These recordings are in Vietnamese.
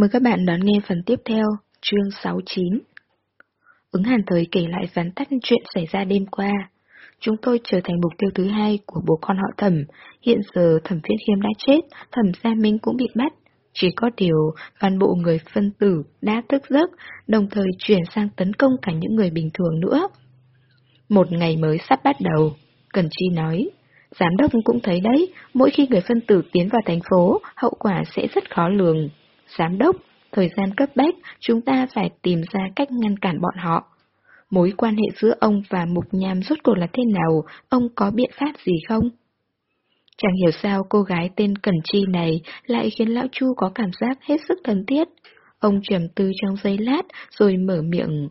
Mời các bạn đón nghe phần tiếp theo, chương 69. Ứng hàn thời kể lại vắn tắt chuyện xảy ra đêm qua. Chúng tôi trở thành mục tiêu thứ hai của bố con họ thẩm. Hiện giờ thẩm viết khiêm đã chết, thẩm gia minh cũng bị bắt. Chỉ có điều, toàn bộ người phân tử đã thức giấc, đồng thời chuyển sang tấn công cả những người bình thường nữa. Một ngày mới sắp bắt đầu, Cần Chi nói. Giám đốc cũng thấy đấy, mỗi khi người phân tử tiến vào thành phố, hậu quả sẽ rất khó lường. Giám đốc, thời gian cấp bách, chúng ta phải tìm ra cách ngăn cản bọn họ. Mối quan hệ giữa ông và Mục Nham rốt cuộc là thế nào, ông có biện pháp gì không? Chẳng hiểu sao cô gái tên Cẩn Chi này lại khiến Lão Chu có cảm giác hết sức thân thiết. Ông trầm tư trong giây lát rồi mở miệng.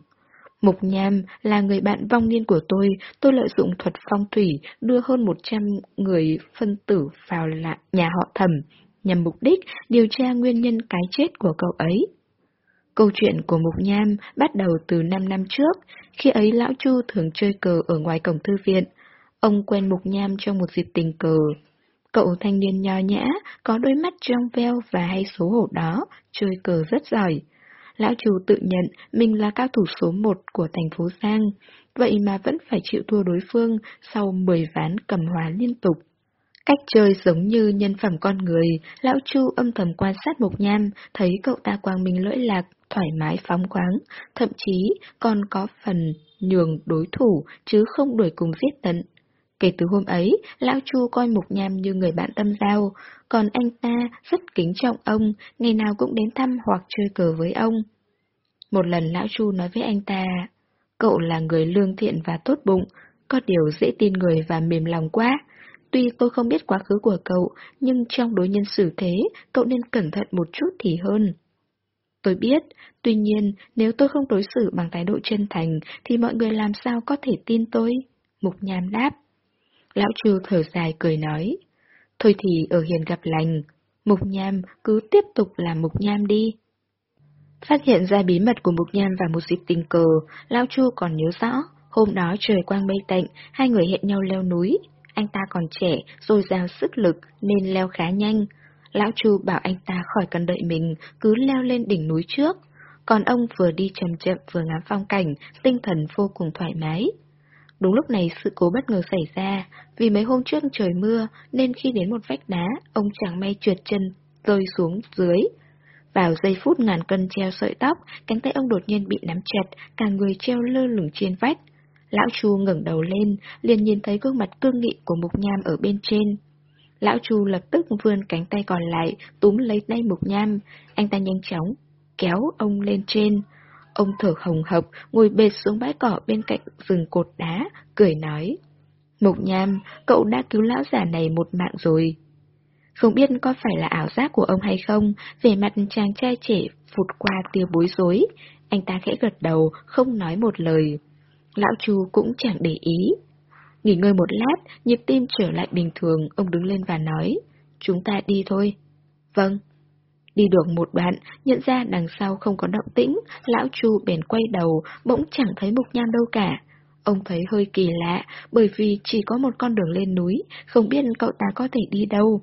Mục Nham là người bạn vong niên của tôi, tôi lợi dụng thuật phong thủy đưa hơn 100 người phân tử vào nhà họ thẩm, nhằm mục đích điều tra nguyên nhân cái chết của cậu ấy. Câu chuyện của Mục Nham bắt đầu từ 5 năm trước, khi ấy Lão Chu thường chơi cờ ở ngoài cổng thư viện. Ông quen Mục Nham trong một dịp tình cờ. Cậu thanh niên nho nhã, có đôi mắt trong veo và hay xấu hổ đó, chơi cờ rất giỏi. Lão Chu tự nhận mình là cao thủ số một của thành phố Giang, vậy mà vẫn phải chịu thua đối phương sau 10 ván cầm hóa liên tục. Cách chơi giống như nhân phẩm con người, lão Chu âm thầm quan sát Mục Nham, thấy cậu ta quang minh lỗi lạc, thoải mái phóng khoáng, thậm chí còn có phần nhường đối thủ chứ không đuổi cùng giết tận. Kể từ hôm ấy, lão Chu coi Mục Nham như người bạn tâm giao, còn anh ta rất kính trọng ông, ngày nào cũng đến thăm hoặc chơi cờ với ông. Một lần lão Chu nói với anh ta, cậu là người lương thiện và tốt bụng, có điều dễ tin người và mềm lòng quá. Tuy tôi không biết quá khứ của cậu, nhưng trong đối nhân xử thế, cậu nên cẩn thận một chút thì hơn. Tôi biết, tuy nhiên, nếu tôi không đối xử bằng thái độ chân thành, thì mọi người làm sao có thể tin tôi? Mục nham đáp. Lão Chu thở dài cười nói. Thôi thì ở hiền gặp lành, Mục nham cứ tiếp tục làm mục nham đi. Phát hiện ra bí mật của Mục Nham vào một dịp tình cờ, Lão Chu còn nhớ rõ, hôm đó trời quang mây tạnh, hai người hẹn nhau leo núi. Anh ta còn trẻ, rồi dào sức lực nên leo khá nhanh. Lão Chu bảo anh ta khỏi cần đợi mình, cứ leo lên đỉnh núi trước. Còn ông vừa đi chậm chậm vừa ngắm phong cảnh, tinh thần vô cùng thoải mái. Đúng lúc này sự cố bất ngờ xảy ra, vì mấy hôm trước trời mưa nên khi đến một vách đá, ông chẳng may trượt chân, rơi xuống dưới. Vào giây phút ngàn cân treo sợi tóc, cánh tay ông đột nhiên bị nắm chặt, cả người treo lơ lửng trên vách. Lão Chu ngẩng đầu lên, liền nhìn thấy gương mặt cương nghị của Mục Nham ở bên trên. Lão Chu lập tức vươn cánh tay còn lại, túm lấy tay Mục Nham. Anh ta nhanh chóng, kéo ông lên trên. Ông thở hồng hộc, ngồi bệt xuống bãi cỏ bên cạnh rừng cột đá, cười nói. Mục Nham, cậu đã cứu lão già này một mạng rồi. Không biết có phải là ảo giác của ông hay không, về mặt chàng trai trẻ phụt qua tia bối rối. Anh ta khẽ gật đầu, không nói một lời. Lão Chu cũng chẳng để ý. Nghỉ ngơi một lát, nhịp tim trở lại bình thường, ông đứng lên và nói, chúng ta đi thôi. Vâng. Đi được một đoạn, nhận ra đằng sau không có động tĩnh, lão Chu bèn quay đầu, bỗng chẳng thấy mục nham đâu cả. Ông thấy hơi kỳ lạ, bởi vì chỉ có một con đường lên núi, không biết cậu ta có thể đi đâu.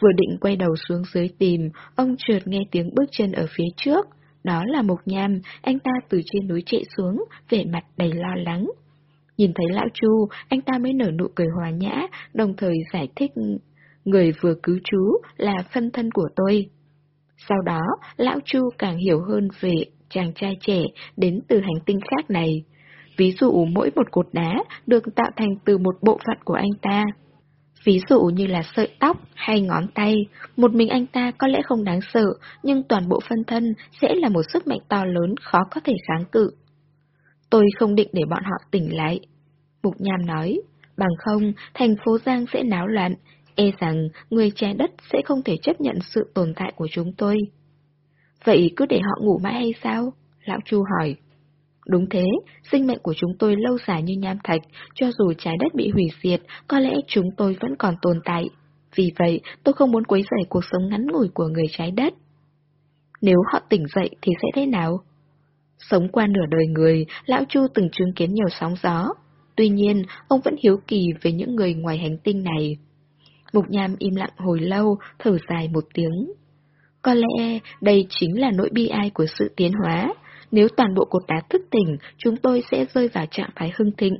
Vừa định quay đầu xuống dưới tìm, ông chợt nghe tiếng bước chân ở phía trước. Đó là Mộc Nham, anh ta từ trên núi chạy xuống, vẻ mặt đầy lo lắng. Nhìn thấy Lão Chu, anh ta mới nở nụ cười hòa nhã, đồng thời giải thích người vừa cứu chú là phân thân của tôi. Sau đó, Lão Chu càng hiểu hơn về chàng trai trẻ đến từ hành tinh khác này. Ví dụ mỗi một cột đá được tạo thành từ một bộ phận của anh ta. Ví dụ như là sợi tóc hay ngón tay, một mình anh ta có lẽ không đáng sợ, nhưng toàn bộ phân thân sẽ là một sức mạnh to lớn khó có thể kháng cự. Tôi không định để bọn họ tỉnh lại. Mục Nham nói, bằng không, thành phố Giang sẽ náo loạn, e rằng người trái đất sẽ không thể chấp nhận sự tồn tại của chúng tôi. Vậy cứ để họ ngủ mãi hay sao? Lão Chu hỏi. Đúng thế, sinh mệnh của chúng tôi lâu dài như nham thạch, cho dù trái đất bị hủy diệt, có lẽ chúng tôi vẫn còn tồn tại. Vì vậy, tôi không muốn quấy rầy cuộc sống ngắn ngủi của người trái đất. Nếu họ tỉnh dậy thì sẽ thế nào? Sống qua nửa đời người, Lão Chu từng chứng kiến nhiều sóng gió. Tuy nhiên, ông vẫn hiếu kỳ về những người ngoài hành tinh này. Mục Nham im lặng hồi lâu, thở dài một tiếng. Có lẽ đây chính là nỗi bi ai của sự tiến hóa. Nếu toàn bộ cột đá thức tỉnh, chúng tôi sẽ rơi vào trạng thái hưng thịnh.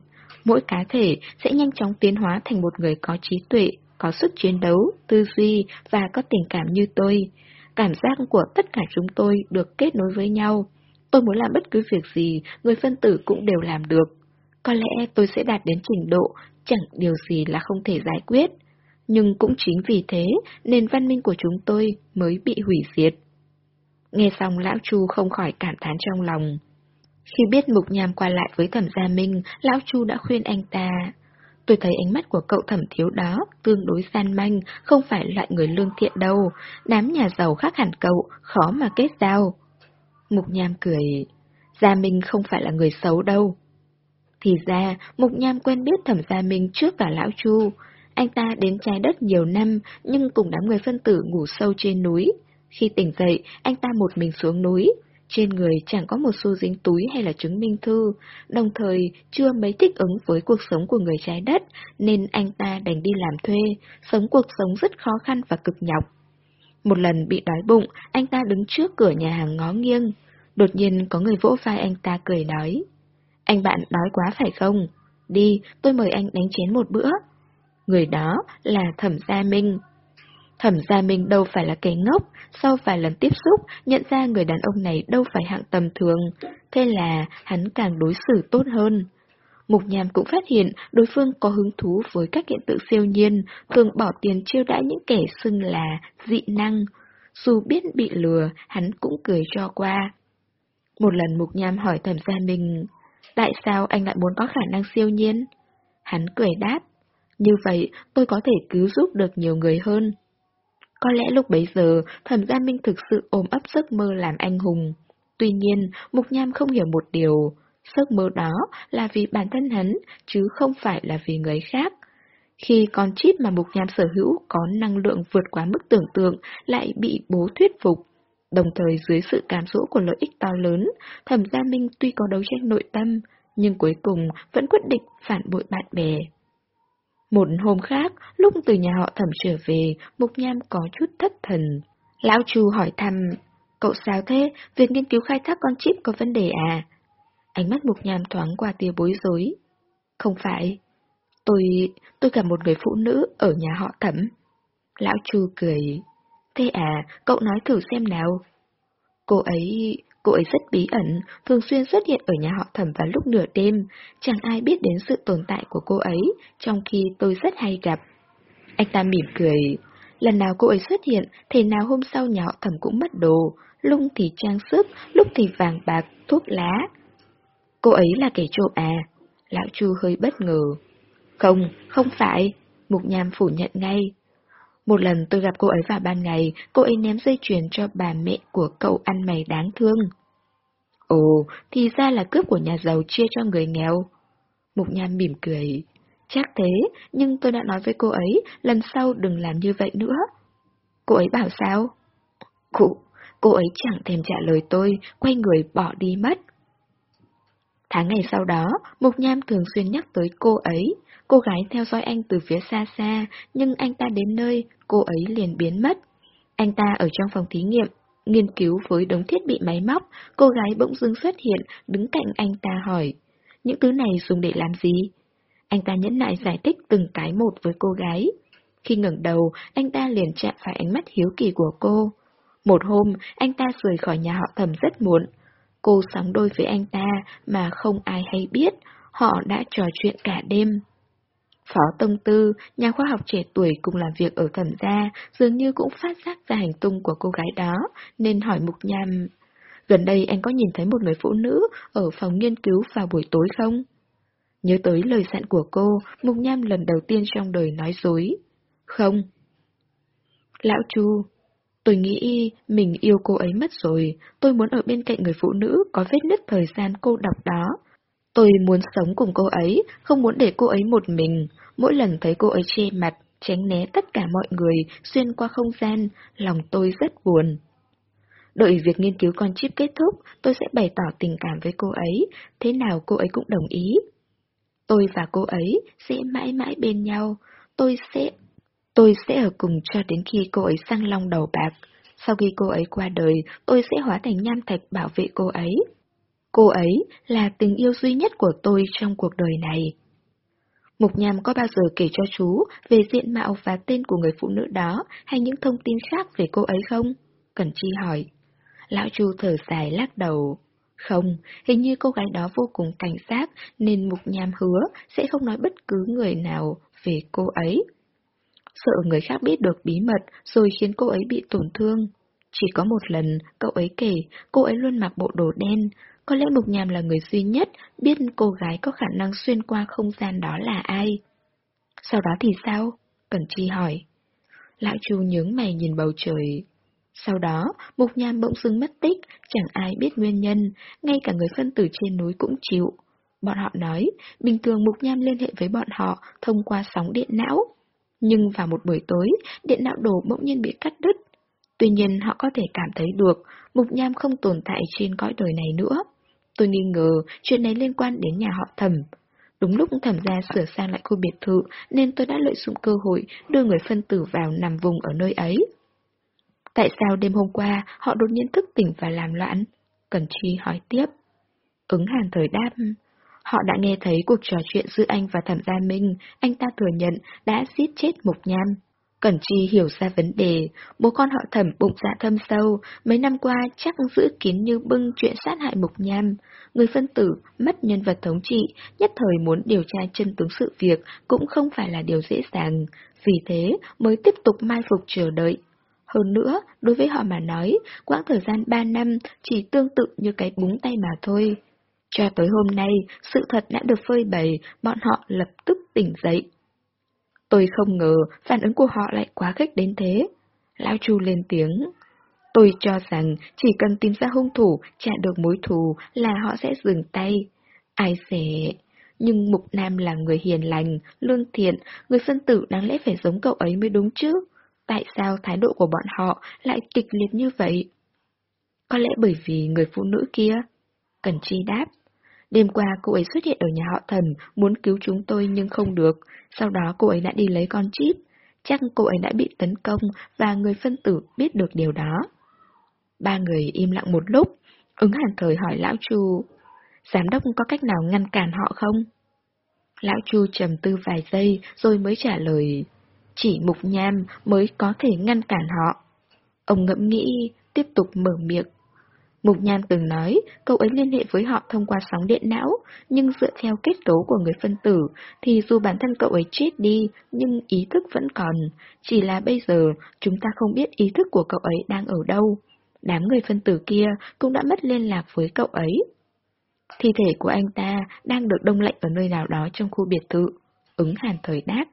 Mỗi cá thể sẽ nhanh chóng tiến hóa thành một người có trí tuệ, có sức chiến đấu, tư duy và có tình cảm như tôi. Cảm giác của tất cả chúng tôi được kết nối với nhau. Tôi muốn làm bất cứ việc gì, người phân tử cũng đều làm được. Có lẽ tôi sẽ đạt đến trình độ, chẳng điều gì là không thể giải quyết. Nhưng cũng chính vì thế, nền văn minh của chúng tôi mới bị hủy diệt. Nghe xong lão Chu không khỏi cảm thán trong lòng. Khi biết Mục nhàm qua lại với thẩm gia Minh, lão Chu đã khuyên anh ta. Tôi thấy ánh mắt của cậu thẩm thiếu đó tương đối gian manh, không phải loại người lương thiện đâu. Đám nhà giàu khác hẳn cậu, khó mà kết giao. Mục Nham cười. Gia Minh không phải là người xấu đâu. Thì ra, Mục Nham quen biết thẩm gia Minh trước cả lão Chu. Anh ta đến trái đất nhiều năm, nhưng cùng đám người phân tử ngủ sâu trên núi. Khi tỉnh dậy, anh ta một mình xuống núi. Trên người chẳng có một xu dính túi hay là chứng minh thư, đồng thời chưa mấy thích ứng với cuộc sống của người trái đất, nên anh ta đành đi làm thuê, sống cuộc sống rất khó khăn và cực nhọc. Một lần bị đói bụng, anh ta đứng trước cửa nhà hàng ngó nghiêng. Đột nhiên có người vỗ vai anh ta cười nói. Anh bạn đói quá phải không? Đi, tôi mời anh đánh chén một bữa. Người đó là Thẩm Gia Minh. Thẩm Gia Minh đâu phải là kẻ ngốc, sau vài lần tiếp xúc, nhận ra người đàn ông này đâu phải hạng tầm thường, thế là hắn càng đối xử tốt hơn. Mục Nham cũng phát hiện đối phương có hứng thú với các hiện tượng siêu nhiên, thường bỏ tiền chiêu đãi những kẻ xưng là dị năng. Dù biết bị lừa, hắn cũng cười cho qua. Một lần Mục Nham hỏi thẩm gia Minh, tại sao anh lại muốn có khả năng siêu nhiên? Hắn cười đáp, như vậy tôi có thể cứu giúp được nhiều người hơn. Có lẽ lúc bấy giờ, thẩm gia Minh thực sự ôm ấp giấc mơ làm anh hùng. Tuy nhiên, Mục Nham không hiểu một điều, giấc mơ đó là vì bản thân hắn, chứ không phải là vì người khác. Khi con chip mà Mục Nham sở hữu có năng lượng vượt quá mức tưởng tượng lại bị bố thuyết phục. Đồng thời dưới sự cám dỗ của lợi ích to lớn, Thẩm Gia Minh tuy có đấu tranh nội tâm, nhưng cuối cùng vẫn quyết định phản bội bạn bè. Một hôm khác, lúc từ nhà họ thẩm trở về, Mục Nham có chút thất thần. Lão Chu hỏi thăm, cậu sao thế, việc nghiên cứu khai thác con chip có vấn đề à? Ánh mắt Mục Nham thoáng qua tia bối rối. Không phải, tôi, tôi gặp một người phụ nữ ở nhà họ thẩm. Lão Chu cười, thế à, cậu nói thử xem nào. Cô ấy, Cô ấy rất bí ẩn, thường xuyên xuất hiện ở nhà họ thẩm vào lúc nửa đêm, chẳng ai biết đến sự tồn tại của cô ấy, trong khi tôi rất hay gặp. Anh ta mỉm cười, lần nào cô ấy xuất hiện, thế nào hôm sau nhà họ thẩm cũng mất đồ, lung thì trang sức, lúc thì vàng bạc, thuốc lá. Cô ấy là kẻ trộm à? Lão Chu hơi bất ngờ. Không, không phải, Mục Nham phủ nhận ngay. Một lần tôi gặp cô ấy vào ban ngày, cô ấy ném dây chuyền cho bà mẹ của cậu ăn mày đáng thương. Ồ, thì ra là cướp của nhà giàu chia cho người nghèo. Mục Nham mỉm cười. Chắc thế, nhưng tôi đã nói với cô ấy, lần sau đừng làm như vậy nữa. Cô ấy bảo sao? Cụ, cô ấy chẳng thèm trả lời tôi, quay người bỏ đi mất. Tháng ngày sau đó, Mục Nham thường xuyên nhắc tới cô ấy. Cô gái theo dõi anh từ phía xa xa, nhưng anh ta đến nơi, cô ấy liền biến mất. Anh ta ở trong phòng thí nghiệm, nghiên cứu với đống thiết bị máy móc, cô gái bỗng dưng xuất hiện, đứng cạnh anh ta hỏi. Những thứ này dùng để làm gì? Anh ta nhẫn nại giải thích từng cái một với cô gái. Khi ngẩng đầu, anh ta liền chạm phải ánh mắt hiếu kỳ của cô. Một hôm, anh ta rời khỏi nhà họ thầm rất muộn. Cô sóng đôi với anh ta mà không ai hay biết, họ đã trò chuyện cả đêm. Phó Tông Tư, nhà khoa học trẻ tuổi cùng làm việc ở thẩm gia, dường như cũng phát giác ra hành tung của cô gái đó, nên hỏi Mục Nham. Gần đây anh có nhìn thấy một người phụ nữ ở phòng nghiên cứu vào buổi tối không? Nhớ tới lời dặn của cô, Mục Nham lần đầu tiên trong đời nói dối. Không. Lão Chu, tôi nghĩ mình yêu cô ấy mất rồi, tôi muốn ở bên cạnh người phụ nữ có vết nứt thời gian cô đọc đó. Tôi muốn sống cùng cô ấy, không muốn để cô ấy một mình. Mỗi lần thấy cô ấy che mặt, tránh né tất cả mọi người, xuyên qua không gian, lòng tôi rất buồn. Đợi việc nghiên cứu con chip kết thúc, tôi sẽ bày tỏ tình cảm với cô ấy, thế nào cô ấy cũng đồng ý. Tôi và cô ấy sẽ mãi mãi bên nhau, tôi sẽ... Tôi sẽ ở cùng cho đến khi cô ấy sang long đầu bạc. Sau khi cô ấy qua đời, tôi sẽ hóa thành nham thạch bảo vệ cô ấy. Cô ấy là tình yêu duy nhất của tôi trong cuộc đời này. Mục Nham có bao giờ kể cho chú về diện mạo và tên của người phụ nữ đó hay những thông tin khác về cô ấy không? Cẩn Chi hỏi. Lão Chu thở dài lắc đầu. Không, hình như cô gái đó vô cùng cảnh giác nên Mục Nham hứa sẽ không nói bất cứ người nào về cô ấy. Sợ người khác biết được bí mật rồi khiến cô ấy bị tổn thương. Chỉ có một lần, cậu ấy kể, cô ấy luôn mặc bộ đồ đen. Có lẽ Mục Nham là người duy nhất biết cô gái có khả năng xuyên qua không gian đó là ai. Sau đó thì sao? Cẩn Chi hỏi. Lão Chu nhướng mày nhìn bầu trời. Sau đó, Mục Nham bỗng dưng mất tích, chẳng ai biết nguyên nhân, ngay cả người phân tử trên núi cũng chịu. Bọn họ nói, bình thường Mục Nham liên hệ với bọn họ thông qua sóng điện não. Nhưng vào một buổi tối, điện não đồ bỗng nhiên bị cắt đứt. Tuy nhiên họ có thể cảm thấy được, Mục Nham không tồn tại trên cõi đời này nữa. Tôi nghi ngờ chuyện này liên quan đến nhà họ thẩm. Đúng lúc thẩm gia sửa sang lại khu biệt thự nên tôi đã lợi dụng cơ hội đưa người phân tử vào nằm vùng ở nơi ấy. Tại sao đêm hôm qua họ đột nhiên thức tỉnh và làm loạn? Cần Chi hỏi tiếp. Ứng hàng thời đáp. Họ đã nghe thấy cuộc trò chuyện giữa anh và thẩm gia Minh, anh ta thừa nhận đã giết chết Mục Nham. Cẩn Chi hiểu ra vấn đề, bố con họ thẩm bụng dạ thâm sâu, mấy năm qua chắc giữ kín như bưng chuyện sát hại Mục Nham. Người phân tử, mất nhân vật thống trị, nhất thời muốn điều tra chân tướng sự việc cũng không phải là điều dễ dàng, vì thế mới tiếp tục mai phục chờ đợi. Hơn nữa, đối với họ mà nói, quãng thời gian 3 năm chỉ tương tự như cái búng tay mà thôi. Cho tới hôm nay, sự thật đã được phơi bày, bọn họ lập tức tỉnh dậy. Tôi không ngờ phản ứng của họ lại quá khích đến thế. Lão Chu lên tiếng. Tôi cho rằng chỉ cần tìm ra hung thủ, trả được mối thù là họ sẽ dừng tay. Ai sẽ... Nhưng Mục Nam là người hiền lành, lương thiện, người phân tử đáng lẽ phải giống cậu ấy mới đúng chứ. Tại sao thái độ của bọn họ lại kịch liệt như vậy? Có lẽ bởi vì người phụ nữ kia. Cần Chi đáp. Đêm qua cô ấy xuất hiện ở nhà họ thần, muốn cứu chúng tôi nhưng không được. Sau đó cô ấy đã đi lấy con chip. Chắc cô ấy đã bị tấn công và người phân tử biết được điều đó. Ba người im lặng một lúc. Ứng hàn thời hỏi Lão Chu. Giám đốc có cách nào ngăn cản họ không? Lão Chu trầm tư vài giây rồi mới trả lời. Chỉ mục nham mới có thể ngăn cản họ. Ông ngẫm nghĩ, tiếp tục mở miệng. Mục Nham từng nói, cậu ấy liên hệ với họ thông qua sóng điện não, nhưng dựa theo kết cấu của người phân tử, thì dù bản thân cậu ấy chết đi, nhưng ý thức vẫn còn. Chỉ là bây giờ, chúng ta không biết ý thức của cậu ấy đang ở đâu. Đám người phân tử kia cũng đã mất liên lạc với cậu ấy. Thi thể của anh ta đang được đông lạnh ở nơi nào đó trong khu biệt thự. Ứng hàn thời đáp.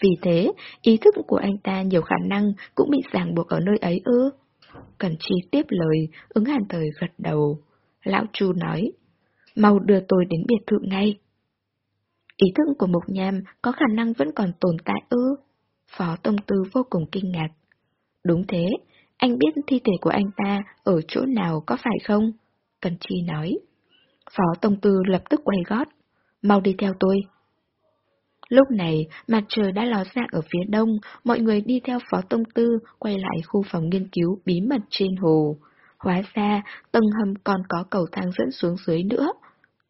Vì thế, ý thức của anh ta nhiều khả năng cũng bị ràng buộc ở nơi ấy ư. Cần Chi tiếp lời, ứng hàn thời gật đầu. Lão Chu nói, mau đưa tôi đến biệt thự ngay. Ý thức của Mục Nham có khả năng vẫn còn tồn tại ư? Phó Tông Tư vô cùng kinh ngạc. Đúng thế, anh biết thi thể của anh ta ở chỗ nào có phải không? Cần Chi nói. Phó Tông Tư lập tức quay gót. Mau đi theo tôi. Lúc này, mặt trời đã ló dạng ở phía đông, mọi người đi theo Phó Tông Tư quay lại khu phòng nghiên cứu bí mật trên hồ. Hóa ra, tầng hầm còn có cầu thang dẫn xuống dưới nữa.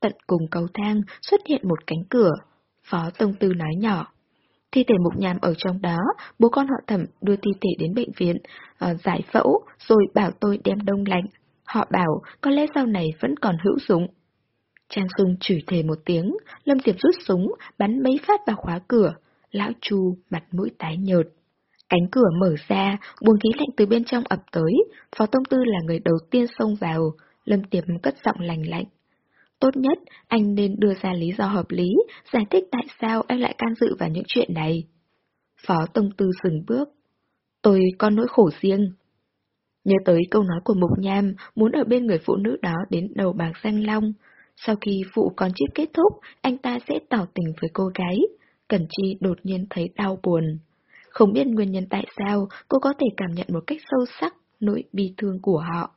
Tận cùng cầu thang xuất hiện một cánh cửa. Phó Tông Tư nói nhỏ. Thi thể mục nhàm ở trong đó, bố con họ thẩm đưa thi thể đến bệnh viện, uh, giải phẫu, rồi bảo tôi đem đông lạnh. Họ bảo có lẽ sau này vẫn còn hữu dụng. Trang Sung chửi thề một tiếng, Lâm Diệp rút súng, bắn mấy phát vào khóa cửa. Lão Chu mặt mũi tái nhợt. Cánh cửa mở ra, buồng khí lạnh từ bên trong ập tới, Phó Tông Tư là người đầu tiên xông vào, Lâm Tiệp cất giọng lành lạnh. Tốt nhất, anh nên đưa ra lý do hợp lý, giải thích tại sao anh lại can dự vào những chuyện này. Phó Tông Tư dừng bước. Tôi có nỗi khổ riêng. Nhớ tới câu nói của Mục Nham, muốn ở bên người phụ nữ đó đến đầu bạc danh long, sau khi vụ con chip kết thúc, anh ta sẽ tỏ tình với cô gái. Cẩn Chi đột nhiên thấy đau buồn. Không biết nguyên nhân tại sao cô có thể cảm nhận một cách sâu sắc nỗi bi thương của họ.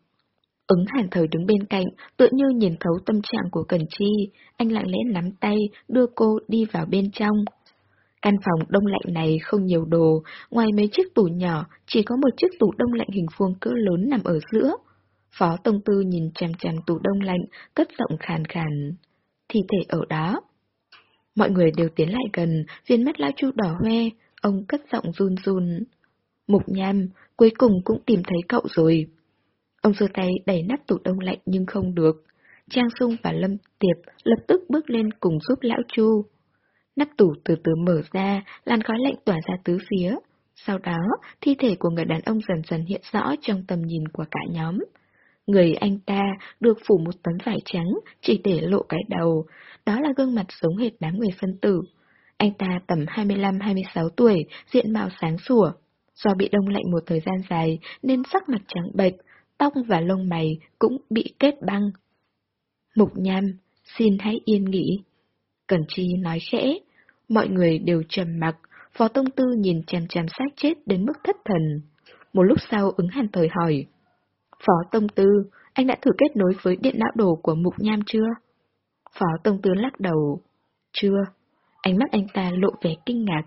Ứng hàn thời đứng bên cạnh, tự như nhìn thấu tâm trạng của Cẩn Chi, anh lặng lẽ nắm tay, đưa cô đi vào bên trong. Căn phòng đông lạnh này không nhiều đồ, ngoài mấy chiếc tủ nhỏ, chỉ có một chiếc tủ đông lạnh hình vuông cỡ lớn nằm ở giữa. Phó Tông Tư nhìn chằm chằm tủ đông lạnh, cất giọng khàn khàn. Thi thể ở đó. Mọi người đều tiến lại gần, viên mắt lão chu đỏ hoe, ông cất giọng run run. Mục nham, cuối cùng cũng tìm thấy cậu rồi. Ông giơ tay đẩy nắp tủ đông lạnh nhưng không được. Trang Sung và Lâm Tiệp lập tức bước lên cùng giúp lão Chu. Nắp tủ từ từ mở ra, làn khói lạnh tỏa ra tứ phía. Sau đó, thi thể của người đàn ông dần dần hiện rõ trong tầm nhìn của cả nhóm. Người anh ta được phủ một tấm vải trắng, chỉ để lộ cái đầu. Đó là gương mặt giống hệt đám người phân tử. Anh ta tầm 25-26 tuổi, diện mạo sáng sủa. Do bị đông lạnh một thời gian dài nên sắc mặt trắng bệch, tóc và lông mày cũng bị kết băng. Mục nham, xin hãy yên nghỉ. Cẩn Chi nói khẽ, mọi người đều trầm mặc, Phó Tông Tư nhìn chằm chằm xác chết đến mức thất thần. Một lúc sau ứng hàn thời hỏi, Phó Tông Tư, anh đã thử kết nối với điện não đồ của Mục Nham chưa? Phó Tông Tư lắc đầu, chưa. Ánh mắt anh ta lộ vẻ kinh ngạc.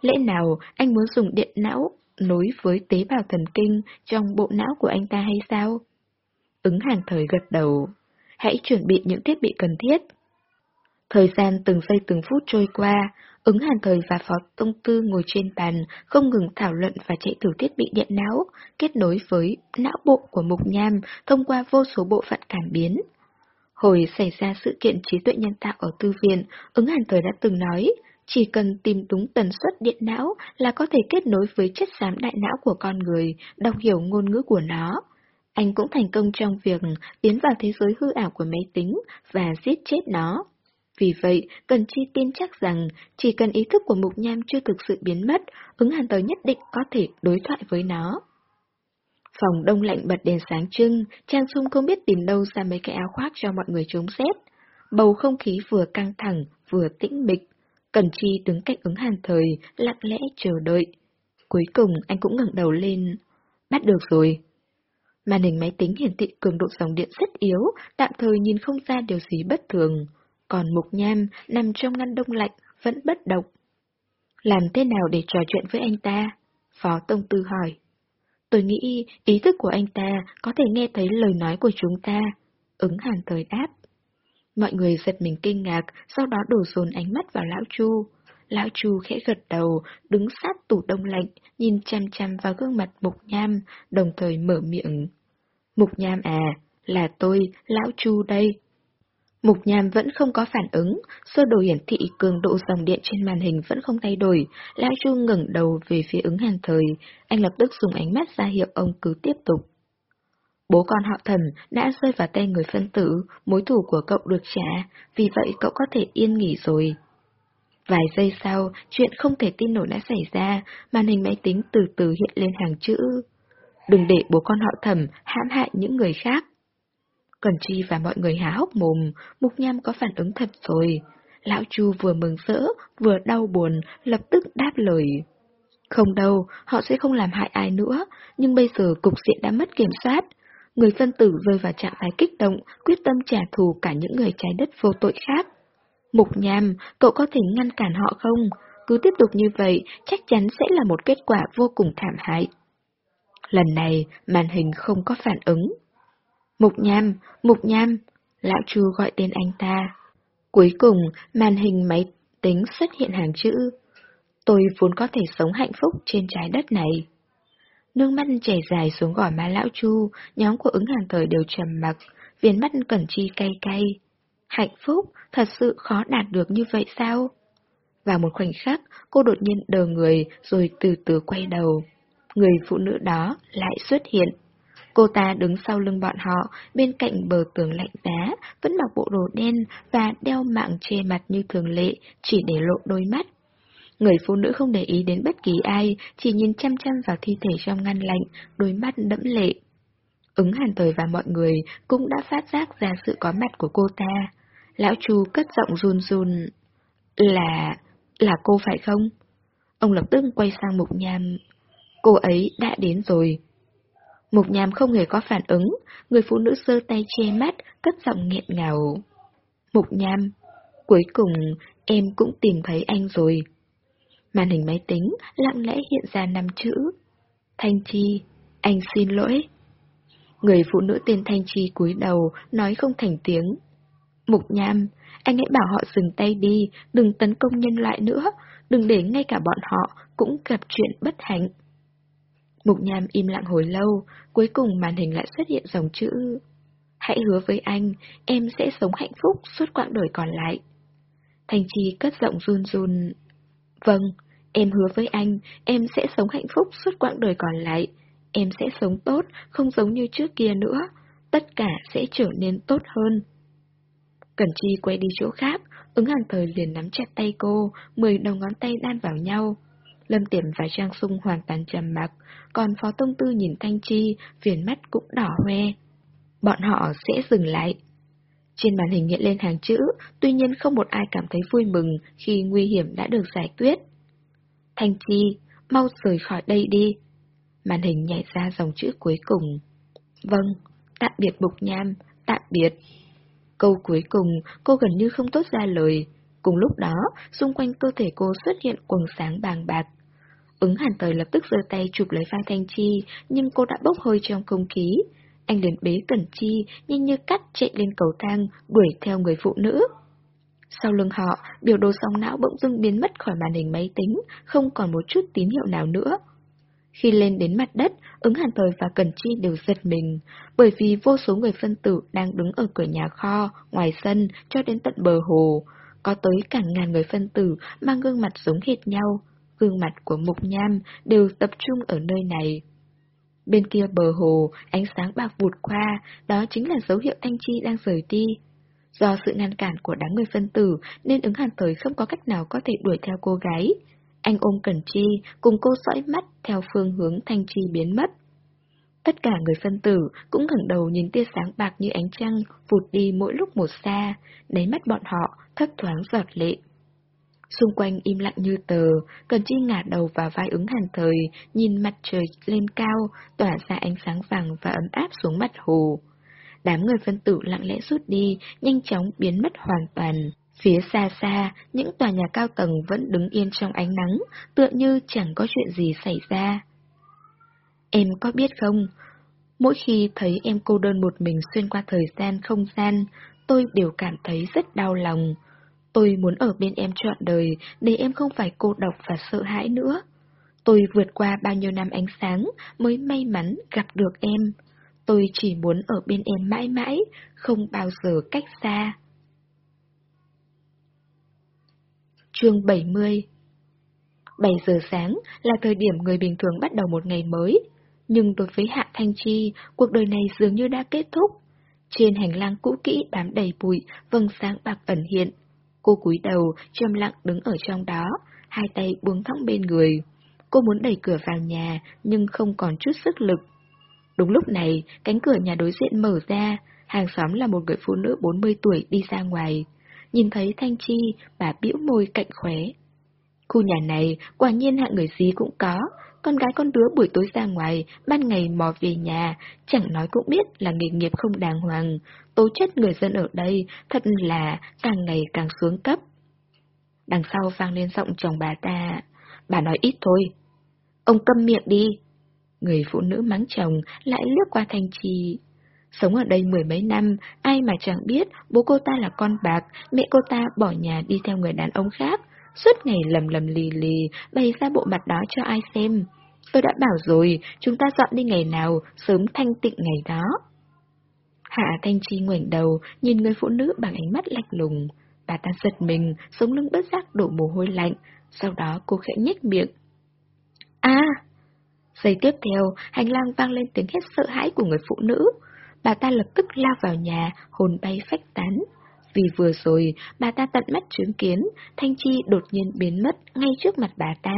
Lẽ nào anh muốn dùng điện não nối với tế bào thần kinh trong bộ não của anh ta hay sao? Ứng hàng thời gật đầu. Hãy chuẩn bị những thiết bị cần thiết. Thời gian từng giây từng phút trôi qua, ứng hàn thời và phó tông tư ngồi trên bàn, không ngừng thảo luận và chạy thử thiết bị điện não, kết nối với não bộ của mục nham thông qua vô số bộ phận cảm biến. Hồi xảy ra sự kiện trí tuệ nhân tạo ở tư viện, ứng hàn thời đã từng nói, chỉ cần tìm đúng tần suất điện não là có thể kết nối với chất xám đại não của con người, đọc hiểu ngôn ngữ của nó. Anh cũng thành công trong việc tiến vào thế giới hư ảo của máy tính và giết chết nó. Vì vậy, Cần Chi tin chắc rằng chỉ cần ý thức của Mục Nham chưa thực sự biến mất, ứng hàn tới nhất định có thể đối thoại với nó. Phòng đông lạnh bật đèn sáng trưng, Trang Sung không biết tìm đâu ra mấy cái áo khoác cho mọi người chống rét. Bầu không khí vừa căng thẳng, vừa tĩnh mịch. Cần Chi đứng cạnh ứng hàn thời, lặng lẽ chờ đợi. Cuối cùng anh cũng ngẩng đầu lên. Bắt được rồi. Màn hình máy tính hiển thị cường độ dòng điện rất yếu, tạm thời nhìn không ra điều gì bất thường. Còn Mục Nham nằm trong ngăn đông lạnh, vẫn bất động. Làm thế nào để trò chuyện với anh ta? Phó Tông Tư hỏi. Tôi nghĩ ý thức của anh ta có thể nghe thấy lời nói của chúng ta. Ứng hàng thời đáp. Mọi người giật mình kinh ngạc, sau đó đổ dồn ánh mắt vào Lão Chu. Lão Chu khẽ gật đầu, đứng sát tủ đông lạnh, nhìn chăm chăm vào gương mặt Mục Nham, đồng thời mở miệng. Mục Nham à, là tôi, Lão Chu đây. Mục nhàm vẫn không có phản ứng, sơ đồ hiển thị cường độ dòng điện trên màn hình vẫn không thay đổi. Lão Chu ngẩng đầu về phía ứng hàn thời, anh lập tức dùng ánh mắt ra hiệu ông cứ tiếp tục. Bố con họ thẩm đã rơi vào tay người phân tử, mối thủ của cậu được trả, vì vậy cậu có thể yên nghỉ rồi. Vài giây sau, chuyện không thể tin nổi đã xảy ra, màn hình máy tính từ từ hiện lên hàng chữ. Đừng để bố con họ thẩm hãm hại những người khác. Cần Chi và mọi người há hốc mồm, Mục Nham có phản ứng thật rồi. Lão Chu vừa mừng rỡ, vừa đau buồn, lập tức đáp lời. Không đâu, họ sẽ không làm hại ai nữa, nhưng bây giờ cục diện đã mất kiểm soát. Người phân tử rơi vào trạng thái kích động, quyết tâm trả thù cả những người trái đất vô tội khác. Mục Nham, cậu có thể ngăn cản họ không? Cứ tiếp tục như vậy, chắc chắn sẽ là một kết quả vô cùng thảm hại. Lần này, màn hình không có phản ứng. Mục Nham, Mục Nham, Lão Chu gọi tên anh ta. Cuối cùng, màn hình máy tính xuất hiện hàng chữ. Tôi vốn có thể sống hạnh phúc trên trái đất này. Nước mắt chảy dài xuống gò má Lão Chu, nhóm của ứng hàng thời đều trầm mặc, viên mắt cẩn chi cay cay. Hạnh phúc, thật sự khó đạt được như vậy sao? Vào một khoảnh khắc, cô đột nhiên đờ người rồi từ từ quay đầu. Người phụ nữ đó lại xuất hiện. Cô ta đứng sau lưng bọn họ, bên cạnh bờ tường lạnh giá, vẫn mặc bộ đồ đen và đeo mạng che mặt như thường lệ, chỉ để lộ đôi mắt. Người phụ nữ không để ý đến bất kỳ ai, chỉ nhìn chăm chăm vào thi thể trong ngăn lạnh, đôi mắt đẫm lệ. Ứng hàn thời và mọi người cũng đã phát giác ra sự có mặt của cô ta. Lão Chu cất giọng run run. Là... là cô phải không? Ông lập tức quay sang Mục Nham. Cô ấy đã đến rồi. Mục nhàm không hề có phản ứng, người phụ nữ sơ tay che mắt, cất giọng nghẹn ngào. Mục nhàm, cuối cùng em cũng tìm thấy anh rồi. Màn hình máy tính lặng lẽ hiện ra năm chữ. Thanh Chi, anh xin lỗi. Người phụ nữ tên Thanh Chi cúi đầu, nói không thành tiếng. Mục Nham, anh hãy bảo họ dừng tay đi, đừng tấn công nhân loại nữa, đừng để ngay cả bọn họ cũng gặp chuyện bất hạnh. Mục Nham im lặng hồi lâu, cuối cùng màn hình lại xuất hiện dòng chữ. Hãy hứa với anh, em sẽ sống hạnh phúc suốt quãng đời còn lại. Thành Chi cất giọng run run. Vâng, em hứa với anh, em sẽ sống hạnh phúc suốt quãng đời còn lại. Em sẽ sống tốt, không giống như trước kia nữa. Tất cả sẽ trở nên tốt hơn. Cẩn Chi quay đi chỗ khác, ứng hàng thời liền nắm chặt tay cô, mười đầu ngón tay đan vào nhau. Lâm tiệm và Trang Sung hoàn toàn trầm mặc, còn Phó Tông Tư nhìn Thanh Chi, viền mắt cũng đỏ hoe. Bọn họ sẽ dừng lại. Trên màn hình hiện lên hàng chữ, tuy nhiên không một ai cảm thấy vui mừng khi nguy hiểm đã được giải quyết. Thanh Chi, mau rời khỏi đây đi. Màn hình nhảy ra dòng chữ cuối cùng. Vâng, tạm biệt Bục Nham, tạm biệt. Câu cuối cùng, cô gần như không tốt ra lời. Cùng lúc đó, xung quanh cơ thể cô xuất hiện quần sáng bàng bạc. Ứng hàn thời lập tức giơ tay chụp lấy vai Thanh Chi, nhưng cô đã bốc hơi trong không khí. Anh liền bế Cẩn Chi, nhanh như cắt chạy lên cầu thang, đuổi theo người phụ nữ. Sau lưng họ, biểu đồ sóng não bỗng dưng biến mất khỏi màn hình máy tính, không còn một chút tín hiệu nào nữa. Khi lên đến mặt đất, ứng hàn thời và Cẩn Chi đều giật mình, bởi vì vô số người phân tử đang đứng ở cửa nhà kho, ngoài sân, cho đến tận bờ hồ. Có tới cả ngàn người phân tử mang gương mặt giống hệt nhau, gương mặt của Mục Nham đều tập trung ở nơi này. Bên kia bờ hồ, ánh sáng bạc vụt qua, đó chính là dấu hiệu Thanh Chi đang rời đi. Do sự ngăn cản của đám người phân tử nên ứng hàn thời không có cách nào có thể đuổi theo cô gái. Anh ôm Cẩn Chi, cùng cô dõi mắt theo phương hướng Thanh Chi biến mất. Tất cả người phân tử cũng ngẩng đầu nhìn tia sáng bạc như ánh trăng vụt đi mỗi lúc một xa, đáy mắt bọn họ thất thoáng giọt lệ. Xung quanh im lặng như tờ, Cần Chi ngả đầu vào vai ứng hàn thời, nhìn mặt trời lên cao, tỏa ra ánh sáng vàng và ấm áp xuống mặt hồ. Đám người phân tử lặng lẽ rút đi, nhanh chóng biến mất hoàn toàn. Phía xa xa, những tòa nhà cao tầng vẫn đứng yên trong ánh nắng, tựa như chẳng có chuyện gì xảy ra. Em có biết không, mỗi khi thấy em cô đơn một mình xuyên qua thời gian không gian, tôi đều cảm thấy rất đau lòng. Tôi muốn ở bên em trọn đời để em không phải cô độc và sợ hãi nữa. Tôi vượt qua bao nhiêu năm ánh sáng mới may mắn gặp được em. Tôi chỉ muốn ở bên em mãi mãi, không bao giờ cách xa. Chương 70 7 giờ sáng là thời điểm người bình thường bắt đầu một ngày mới. Nhưng đối với Hạ Thanh Chi, cuộc đời này dường như đã kết thúc. Trên hành lang cũ kỹ bám đầy bụi, vầng sáng bạc ẩn hiện. Cô cúi đầu, trầm lặng đứng ở trong đó, hai tay buông thõng bên người. Cô muốn đẩy cửa vào nhà, nhưng không còn chút sức lực. Đúng lúc này, cánh cửa nhà đối diện mở ra, hàng xóm là một người phụ nữ 40 tuổi đi ra ngoài. Nhìn thấy Thanh Chi, bà bĩu môi cạnh khóe. Khu nhà này, quả nhiên hạng người gì cũng có, con gái con đứa buổi tối ra ngoài, ban ngày mò về nhà, chẳng nói cũng biết là nghề nghiệp không đàng hoàng, tố chất người dân ở đây thật là càng ngày càng xuống cấp. Đằng sau vang lên giọng chồng bà ta, bà nói ít thôi. Ông câm miệng đi. Người phụ nữ mắng chồng lại lướt qua thanh trì. Sống ở đây mười mấy năm, ai mà chẳng biết bố cô ta là con bạc, mẹ cô ta bỏ nhà đi theo người đàn ông khác, suốt ngày lầm lầm lì lì, bày ra bộ mặt đó cho ai xem. Tôi đã bảo rồi, chúng ta dọn đi ngày nào, sớm thanh tịnh ngày đó. Hạ Thanh Chi ngoảnh đầu, nhìn người phụ nữ bằng ánh mắt lạnh lùng. Bà ta giật mình, sống lưng bất giác đổ mồ hôi lạnh, sau đó cô khẽ nhếch miệng. À! Giây tiếp theo, hành lang vang lên tiếng hét sợ hãi của người phụ nữ. Bà ta lập tức lao vào nhà, hồn bay phách tán. Vì vừa rồi, bà ta tận mắt chứng kiến, Thanh Chi đột nhiên biến mất ngay trước mặt bà ta.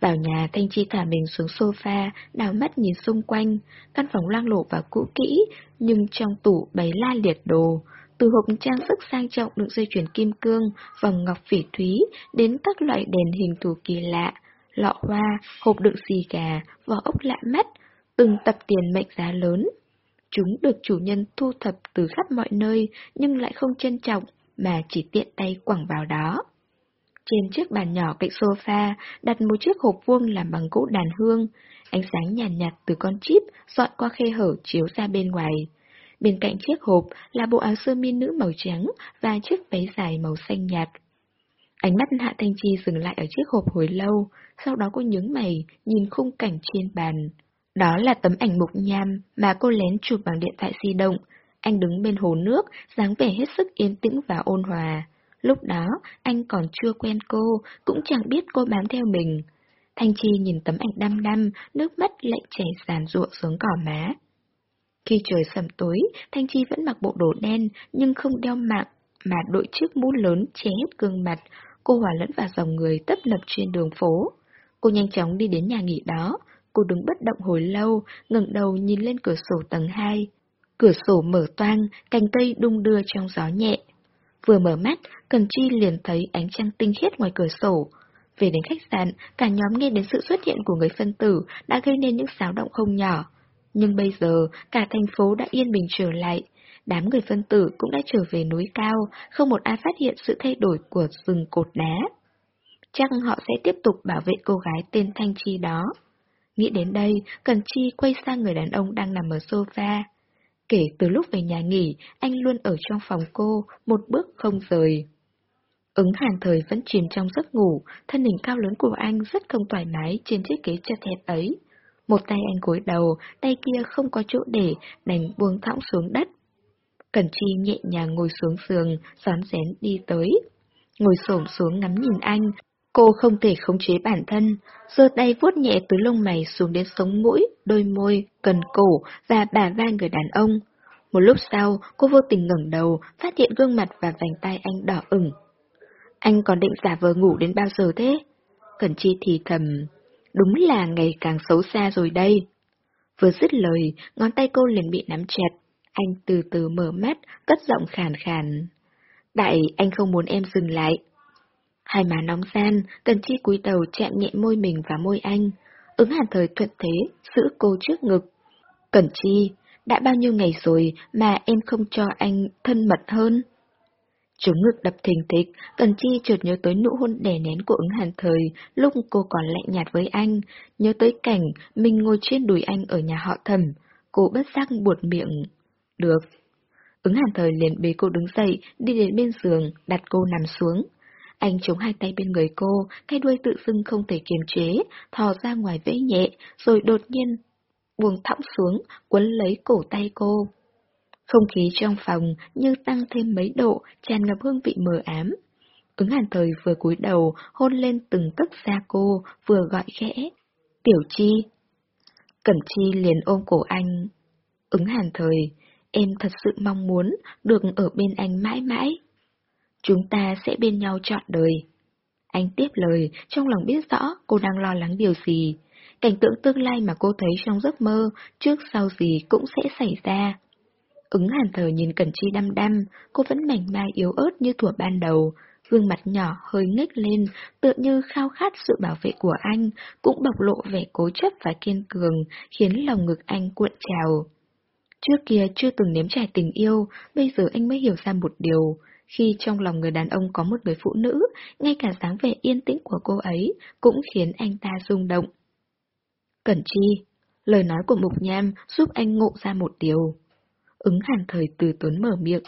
Vào nhà, Thanh Chi thả mình xuống sofa, đào mắt nhìn xung quanh. Căn phòng loang lộ và cũ kỹ, nhưng trong tủ bày la liệt đồ. Từ hộp trang sức sang trọng đựng dây chuyền kim cương, vòng ngọc phỉ thúy, đến các loại đèn hình thù kỳ lạ, lọ hoa, hộp đựng xì gà, vỏ ốc lạ mắt, từng tập tiền mệnh giá lớn. Chúng được chủ nhân thu thập từ khắp mọi nơi, nhưng lại không trân trọng, mà chỉ tiện tay quẳng vào đó. Trên chiếc bàn nhỏ cạnh sofa đặt một chiếc hộp vuông làm bằng gỗ đàn hương. Ánh sáng nhàn nhạt, nhạt từ con chip dọn qua khe hở chiếu ra bên ngoài. Bên cạnh chiếc hộp là bộ áo sơ mi nữ màu trắng và chiếc váy dài màu xanh nhạt. Ánh mắt Hạ Thanh Chi dừng lại ở chiếc hộp hồi lâu, sau đó cô nhướng mày, nhìn khung cảnh trên bàn. Đó là tấm ảnh mục nham mà cô lén chụp bằng điện thoại di động. Anh đứng bên hồ nước, dáng vẻ hết sức yên tĩnh và ôn hòa. Lúc đó, anh còn chưa quen cô, cũng chẳng biết cô bám theo mình. Thanh Chi nhìn tấm ảnh đăm đăm, nước mắt lại chảy sàn ruộng xuống cỏ má. Khi trời sầm tối, Thanh Chi vẫn mặc bộ đồ đen nhưng không đeo mạng, mà đội chiếc mũ lớn che hết gương mặt, cô hòa lẫn vào dòng người tấp nập trên đường phố. Cô nhanh chóng đi đến nhà nghỉ đó, cô đứng bất động hồi lâu, ngẩng đầu nhìn lên cửa sổ tầng 2. Cửa sổ mở toang, cành cây đung đưa trong gió nhẹ. Vừa mở mắt, Cần Chi liền thấy ánh trăng tinh khiết ngoài cửa sổ. Về đến khách sạn, cả nhóm nghe đến sự xuất hiện của người phân tử đã gây nên những xáo động không nhỏ. Nhưng bây giờ, cả thành phố đã yên bình trở lại. Đám người phân tử cũng đã trở về núi cao, không một ai phát hiện sự thay đổi của rừng cột đá. Chắc họ sẽ tiếp tục bảo vệ cô gái tên Thanh Chi đó. Nghĩ đến đây, Cần Chi quay sang người đàn ông đang nằm ở sofa. Kể từ lúc về nhà nghỉ, anh luôn ở trong phòng cô, một bước không rời. Ứng hàng thời vẫn chìm trong giấc ngủ, thân hình cao lớn của anh rất không thoải mái trên chiếc ghế chật hẹp ấy. Một tay anh cúi đầu, tay kia không có chỗ để, đành buông thõng xuống đất. Cẩn Chi nhẹ nhàng ngồi xuống giường, rón rén đi tới. Ngồi xổm xuống ngắm nhìn anh, cô không thể khống chế bản thân, giơ tay vuốt nhẹ từ lông mày xuống đến sống mũi, đôi môi, cần cổ và bả vai người đàn ông. Một lúc sau, cô vô tình ngẩng đầu, phát hiện gương mặt và vành tay anh đỏ ửng. Anh còn định giả vờ ngủ đến bao giờ thế? Cẩn Chi thì thầm, đúng là ngày càng xấu xa rồi đây. Vừa dứt lời, ngón tay cô liền bị nắm chặt. Anh từ từ mở mắt, cất giọng khàn khàn. Đại, anh không muốn em dừng lại. Hai má nóng gian, Cần Chi cúi đầu chạm nhẹ môi mình và môi anh. Ứng hàn thời thuận thế, giữ cô trước ngực. Cẩn Chi, đã bao nhiêu ngày rồi mà em không cho anh thân mật hơn? Trống ngực đập thình thịch, Cần Chi chợt nhớ tới nụ hôn đè nén của ứng hàn thời, lúc cô còn lạnh nhạt với anh, nhớ tới cảnh mình ngồi trên đùi anh ở nhà họ thầm. Cô bất giác buột miệng. Được. Ứng hàn thời liền bế cô đứng dậy, đi đến bên giường, đặt cô nằm xuống. Anh chống hai tay bên người cô, cái đuôi tự dưng không thể kiềm chế, thò ra ngoài vẫy nhẹ, rồi đột nhiên buông thõng xuống, quấn lấy cổ tay cô. Không khí trong phòng như tăng thêm mấy độ, tràn ngập hương vị mờ ám. Ứng hàn thời vừa cúi đầu, hôn lên từng tấc da cô, vừa gọi khẽ. Tiểu chi. Cẩm chi liền ôm cổ anh. Ứng hàn thời, em thật sự mong muốn được ở bên anh mãi mãi. Chúng ta sẽ bên nhau trọn đời. Anh tiếp lời, trong lòng biết rõ cô đang lo lắng điều gì. Cảnh tượng tương lai mà cô thấy trong giấc mơ, trước sau gì cũng sẽ xảy ra. Ứng hàn thờ nhìn Cẩn Chi đăm đăm, cô vẫn mảnh mai yếu ớt như thuở ban đầu, gương mặt nhỏ hơi nghếch lên, tựa như khao khát sự bảo vệ của anh, cũng bộc lộ vẻ cố chấp và kiên cường, khiến lòng ngực anh cuộn trào. Trước kia chưa từng nếm trải tình yêu, bây giờ anh mới hiểu ra một điều. Khi trong lòng người đàn ông có một người phụ nữ, ngay cả dáng vẻ yên tĩnh của cô ấy cũng khiến anh ta rung động. Cẩn Chi, lời nói của Mục Nham giúp anh ngộ ra một điều. Ứng hàn thời từ tốn mở miệng.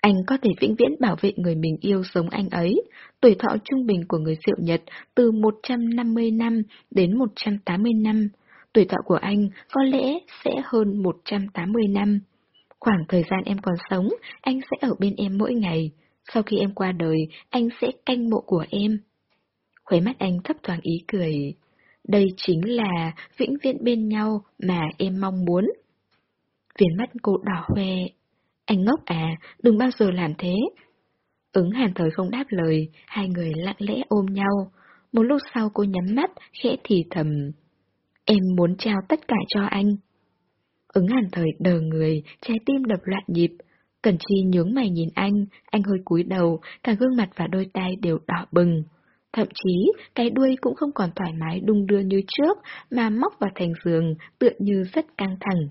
Anh có thể vĩnh viễn bảo vệ người mình yêu sống anh ấy. Tuổi thọ trung bình của người diệu Nhật từ 150 năm đến 180 năm. Tuổi thọ của anh có lẽ sẽ hơn 180 năm. Khoảng thời gian em còn sống, anh sẽ ở bên em mỗi ngày. Sau khi em qua đời, anh sẽ canh mộ của em. Khuấy mắt anh thấp thoáng ý cười. Đây chính là vĩnh viễn bên nhau mà em mong muốn. Viền mắt cô đỏ hoe. Anh ngốc à, đừng bao giờ làm thế. Ứng hàn thời không đáp lời, hai người lặng lẽ ôm nhau. Một lúc sau cô nhắm mắt, khẽ thì thầm. Em muốn trao tất cả cho anh. Ứng hàn thời đờ người, trái tim đập loạn nhịp. Cẩn chi nhướng mày nhìn anh, anh hơi cúi đầu, cả gương mặt và đôi tay đều đỏ bừng. Thậm chí, cái đuôi cũng không còn thoải mái đung đưa như trước, mà móc vào thành giường, tựa như rất căng thẳng.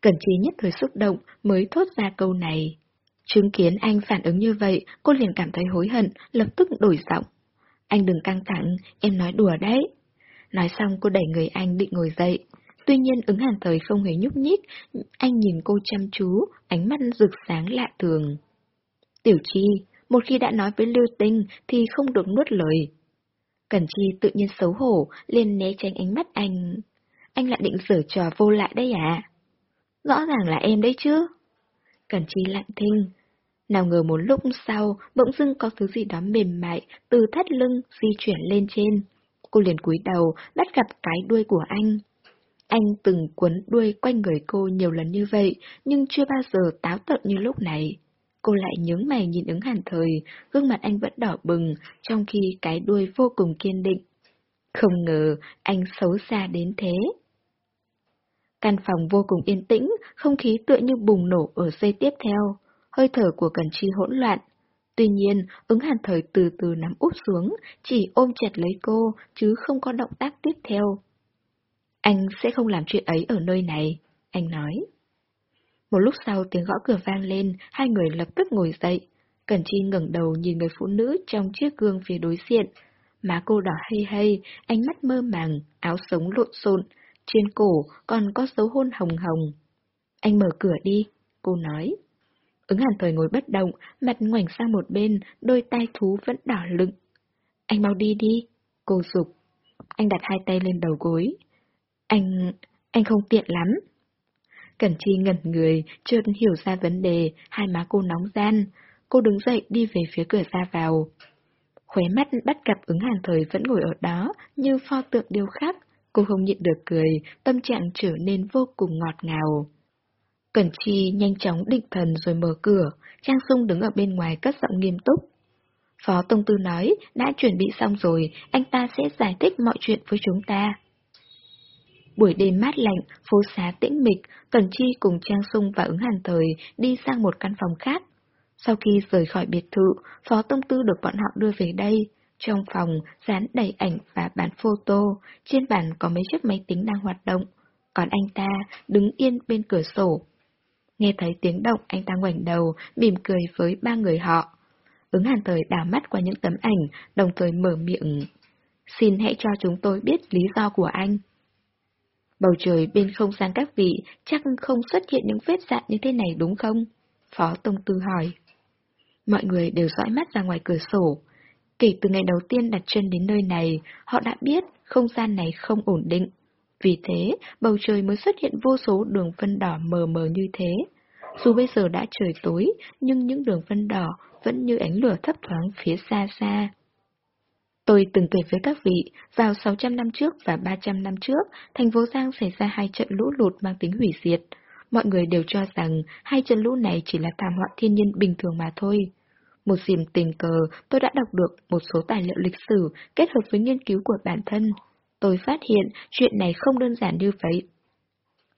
Cẩn trí nhất thời xúc động mới thốt ra câu này. Chứng kiến anh phản ứng như vậy, cô liền cảm thấy hối hận, lập tức đổi giọng. Anh đừng căng thẳng, em nói đùa đấy. Nói xong cô đẩy người anh định ngồi dậy. Tuy nhiên ứng hàn thời không hề nhúc nhích, anh nhìn cô chăm chú, ánh mắt rực sáng lạ thường. Tiểu Chi, một khi đã nói với Lưu Tinh thì không được nuốt lời. Cẩn Chi tự nhiên xấu hổ, liền né tránh ánh mắt anh. Anh lại định giở trò vô lại đấy à? Rõ ràng là em đấy chứ. Cẩn Chi lặng thinh. Nào ngờ một lúc sau, bỗng dưng có thứ gì đó mềm mại từ thắt lưng di chuyển lên trên. Cô liền cúi đầu, bắt gặp cái đuôi của anh. Anh từng cuốn đuôi quanh người cô nhiều lần như vậy, nhưng chưa bao giờ táo tợn như lúc này. Cô lại nhướng mày nhìn ứng hàn thời, gương mặt anh vẫn đỏ bừng, trong khi cái đuôi vô cùng kiên định. Không ngờ anh xấu xa đến thế. Căn phòng vô cùng yên tĩnh, không khí tựa như bùng nổ ở giây tiếp theo. Hơi thở của Cần Chi hỗn loạn. Tuy nhiên, ứng hàn thời từ từ nắm úp xuống, chỉ ôm chặt lấy cô, chứ không có động tác tiếp theo. Anh sẽ không làm chuyện ấy ở nơi này, anh nói. Một lúc sau tiếng gõ cửa vang lên, hai người lập tức ngồi dậy. Cẩn Chi ngẩng đầu nhìn người phụ nữ trong chiếc gương phía đối diện. Má cô đỏ hay hay, ánh mắt mơ màng, áo sống lộn xộn, trên cổ còn có dấu hôn hồng hồng. Anh mở cửa đi, cô nói. Ứng hàn thời ngồi bất động, mặt ngoảnh sang một bên, đôi tai thú vẫn đỏ lựng. Anh mau đi đi, cô dục. Anh đặt hai tay lên đầu gối. Anh... anh không tiện lắm. Cẩn Chi ngẩn người, chợt hiểu ra vấn đề, hai má cô nóng gian. Cô đứng dậy đi về phía cửa ra vào. Khóe mắt bắt gặp ứng hàn thời vẫn ngồi ở đó, như pho tượng điêu khắc. Cô không nhịn được cười, tâm trạng trở nên vô cùng ngọt ngào. Cẩn Chi nhanh chóng định thần rồi mở cửa, Trang Sung đứng ở bên ngoài cất giọng nghiêm túc. Phó Tông Tư nói, đã chuẩn bị xong rồi, anh ta sẽ giải thích mọi chuyện với chúng ta. Buổi đêm mát lạnh, phố xá tĩnh mịch, Cẩn Chi cùng Trang Sung và ứng hàn thời đi sang một căn phòng khác. Sau khi rời khỏi biệt thự, Phó Tông Tư được bọn họ đưa về đây. Trong phòng, dán đầy ảnh và bản photo, trên bàn có mấy chiếc máy tính đang hoạt động. Còn anh ta đứng yên bên cửa sổ. Nghe thấy tiếng động, anh ta ngoảnh đầu, mỉm cười với ba người họ. Ứng hàn thời đảo mắt qua những tấm ảnh, đồng thời mở miệng. Xin hãy cho chúng tôi biết lý do của anh. Bầu trời bên không gian các vị chắc không xuất hiện những vết dạn như thế này đúng không? Phó Tông Tư hỏi. Mọi người đều dõi mắt ra ngoài cửa sổ. Kể từ ngày đầu tiên đặt chân đến nơi này, họ đã biết không gian này không ổn định. Vì thế, bầu trời mới xuất hiện vô số đường vân đỏ mờ mờ như thế. Dù bây giờ đã trời tối, nhưng những đường vân đỏ vẫn như ánh lửa thấp thoáng phía xa xa. Tôi từng kể với các vị, vào 600 năm trước và 300 năm trước, thành phố Giang xảy ra hai trận lũ lụt mang tính hủy diệt. Mọi người đều cho rằng hai trận lũ này chỉ là thảm họa thiên nhiên bình thường mà thôi. Một dìm tình cờ, tôi đã đọc được một số tài liệu lịch sử kết hợp với nghiên cứu của bản thân. Tôi phát hiện chuyện này không đơn giản như vậy.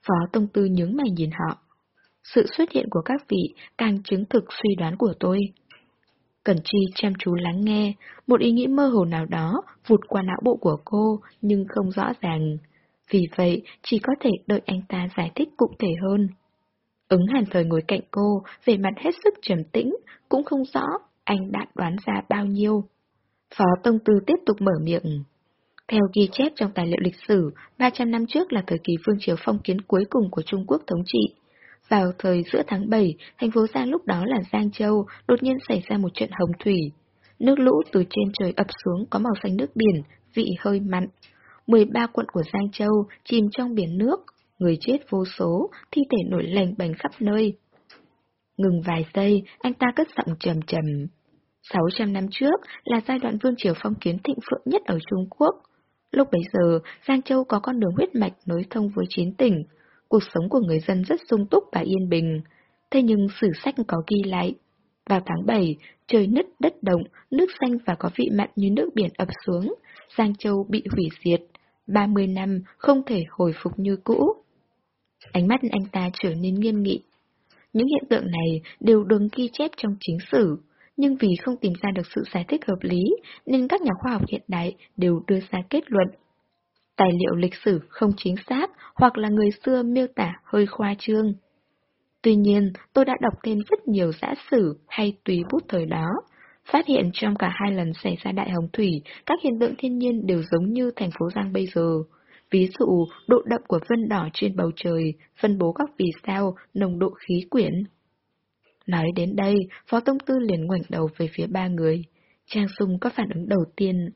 Phó Tông Tư nhướng mày nhìn họ. Sự xuất hiện của các vị càng chứng thực suy đoán của tôi. Cẩn Chi chăm chú lắng nghe, một ý nghĩ mơ hồ nào đó vụt qua não bộ của cô nhưng không rõ ràng. Vì vậy, chỉ có thể đợi anh ta giải thích cụ thể hơn. Ứng hàn thời ngồi cạnh cô, về mặt hết sức trầm tĩnh, cũng không rõ anh đã đoán ra bao nhiêu. Phó Tông Tư tiếp tục mở miệng. Theo ghi chép trong tài liệu lịch sử, 300 năm trước là thời kỳ vương triều phong kiến cuối cùng của Trung Quốc thống trị. Vào thời giữa tháng 7, thành phố Giang lúc đó là Giang Châu, đột nhiên xảy ra một trận hồng thủy. Nước lũ từ trên trời ập xuống có màu xanh nước biển, vị hơi mặn. 13 quận của Giang Châu chìm trong biển nước, người chết vô số, thi thể nổi lành bành khắp nơi. Ngừng vài giây, anh ta cất giọng trầm trầm. 600 năm trước là giai đoạn vương triều phong kiến thịnh phượng nhất ở Trung Quốc. Lúc bấy giờ, Giang Châu có con đường huyết mạch nối thông với chín tỉnh, cuộc sống của người dân rất sung túc và yên bình. Thế nhưng sử sách có ghi lại. Vào tháng 7, trời nứt đất động, nước xanh và có vị mặn như nước biển ập xuống, Giang Châu bị hủy diệt. 30 năm không thể hồi phục như cũ. Ánh mắt anh ta trở nên nghiêm nghị. Những hiện tượng này đều được ghi chép trong chính sử, nhưng vì không tìm ra được sự giải thích hợp lý nên các nhà khoa học hiện đại đều đưa ra kết luận tài liệu lịch sử không chính xác hoặc là người xưa miêu tả hơi khoa trương. Tuy nhiên, tôi đã đọc thêm rất nhiều giả sử hay tùy bút thời đó. phát hiện trong cả hai lần xảy ra đại hồng thủy, các hiện tượng thiên nhiên đều giống như thành phố Giang bây giờ. Ví dụ, độ đậm của vân đỏ trên bầu trời, phân bố các vì sao, nồng độ khí quyển. Nói đến đây, Phó Tông Tư liền ngoảnh đầu về phía ba người. Trang Sung có phản ứng đầu tiên.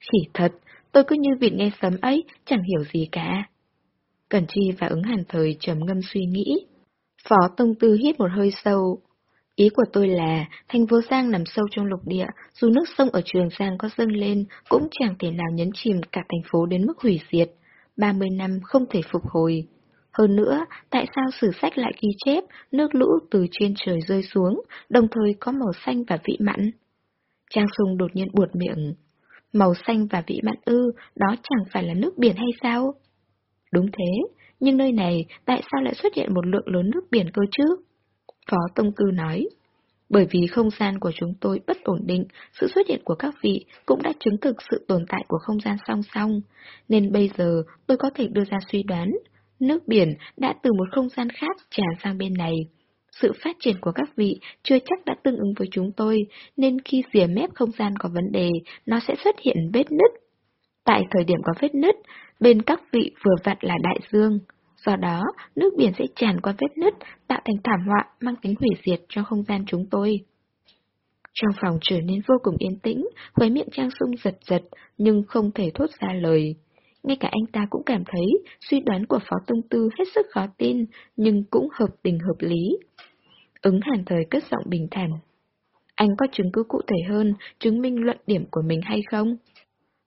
Khỉ thật, tôi cứ như vịt nghe sấm ấy, chẳng hiểu gì cả. Cẩn Chi và ứng hàn thời trầm ngâm suy nghĩ. Phó Tông Tư hít một hơi sâu. Ý của tôi là, thành phố Giang nằm sâu trong lục địa, dù nước sông ở Trường Giang có dâng lên, cũng chẳng thể nào nhấn chìm cả thành phố đến mức hủy diệt. 30 năm không thể phục hồi. Hơn nữa, tại sao sử sách lại ghi chép nước lũ từ trên trời rơi xuống, đồng thời có màu xanh và vị mặn? Trang sùng đột nhiên buột miệng. Màu xanh và vị mặn ư, đó chẳng phải là nước biển hay sao? Đúng thế, nhưng nơi này tại sao lại xuất hiện một lượng lớn nước biển cơ chứ? Phó Tông Tư nói. Bởi vì không gian của chúng tôi bất ổn định, sự xuất hiện của các vị cũng đã chứng thực sự tồn tại của không gian song song, nên bây giờ tôi có thể đưa ra suy đoán, nước biển đã từ một không gian khác tràn sang bên này. Sự phát triển của các vị chưa chắc đã tương ứng với chúng tôi, nên khi rìa mép không gian có vấn đề, nó sẽ xuất hiện vết nứt. Tại thời điểm có vết nứt, bên các vị vừa vặn là đại dương. Do đó, nước biển sẽ tràn qua vết nứt, tạo thành thảm họa mang tính hủy diệt cho không gian chúng tôi. Trong phòng trở nên vô cùng yên tĩnh, khóe miệng Trang Sung giật giật, nhưng không thể thốt ra lời. Ngay cả anh ta cũng cảm thấy suy đoán của Phó Tông Tư hết sức khó tin, nhưng cũng hợp tình hợp lý. Ứng hàn thời cất giọng bình thản. Anh có chứng cứ cụ thể hơn, chứng minh luận điểm của mình hay không?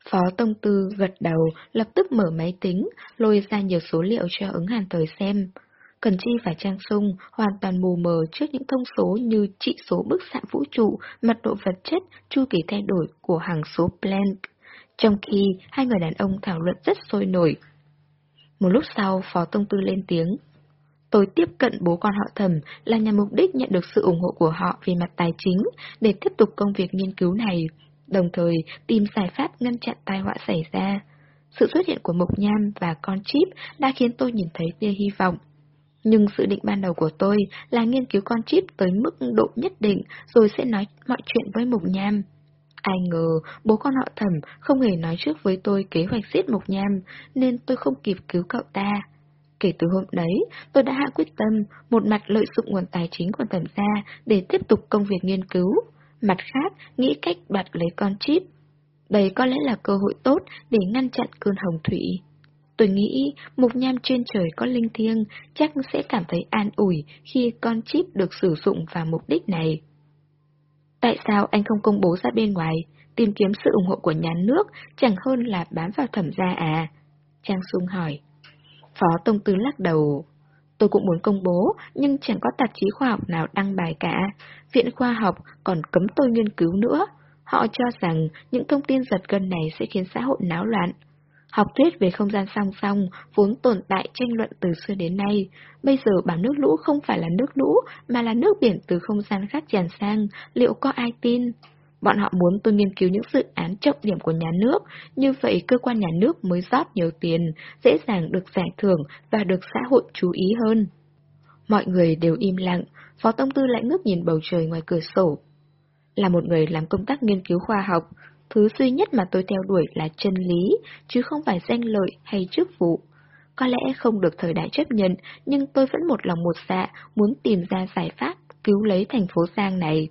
Phó Tông Tư gật đầu, lập tức mở máy tính, lôi ra nhiều số liệu cho ứng hàn thời xem. Cần Chi và Trang Sung hoàn toàn mù mờ trước những thông số như trị số bức xạ vũ trụ, mật độ vật chất, chu kỳ thay đổi của hàng số Planck. Trong khi hai người đàn ông thảo luận rất sôi nổi. Một lúc sau, Phó Tông Tư lên tiếng. Tôi tiếp cận bố con họ thẩm là nhằm mục đích nhận được sự ủng hộ của họ về mặt tài chính để tiếp tục công việc nghiên cứu này, đồng thời tìm giải pháp ngăn chặn tai họa xảy ra. Sự xuất hiện của Mộc Nham và con chip đã khiến tôi nhìn thấy tia hy vọng. Nhưng dự định ban đầu của tôi là nghiên cứu con chip tới mức độ nhất định rồi sẽ nói mọi chuyện với Mộc Nham. Ai ngờ bố con họ thẩm không hề nói trước với tôi kế hoạch giết Mộc Nham, nên tôi không kịp cứu cậu ta. Kể từ hôm đấy, tôi đã hạ quyết tâm, một mặt lợi dụng nguồn tài chính của thẩm gia để tiếp tục công việc nghiên cứu, mặt khác nghĩ cách đoạt lấy con chip. Đây có lẽ là cơ hội tốt để ngăn chặn cơn hồng thủy. Tôi nghĩ mục nham trên trời có linh thiêng chắc sẽ cảm thấy an ủi khi con chip được sử dụng vào mục đích này. Tại sao anh không công bố ra bên ngoài, tìm kiếm sự ủng hộ của nhà nước chẳng hơn là bám vào thẩm gia à? Trang Sung hỏi. Phó Tông Tư lắc đầu. Tôi cũng muốn công bố, nhưng chẳng có tạp chí khoa học nào đăng bài cả. Viện khoa học còn cấm tôi nghiên cứu nữa. Họ cho rằng những thông tin giật gân này sẽ khiến xã hội náo loạn. Học thuyết về không gian song song vốn tồn tại tranh luận từ xưa đến nay. Bây giờ bảo nước lũ không phải là nước lũ, mà là nước biển từ không gian khác tràn sang, liệu có ai tin? Bọn họ muốn tôi nghiên cứu những dự án trọng điểm của nhà nước, như vậy cơ quan nhà nước mới rót nhiều tiền, dễ dàng được giải thưởng và được xã hội chú ý hơn. Mọi người đều im lặng, Phó Tông Tư lại ngước nhìn bầu trời ngoài cửa sổ. Là một người làm công tác nghiên cứu khoa học, thứ duy nhất mà tôi theo đuổi là chân lý, chứ không phải danh lợi hay chức vụ. Có lẽ không được thời đại chấp nhận, nhưng tôi vẫn một lòng một dạ muốn tìm ra giải pháp cứu lấy thành phố Giang này.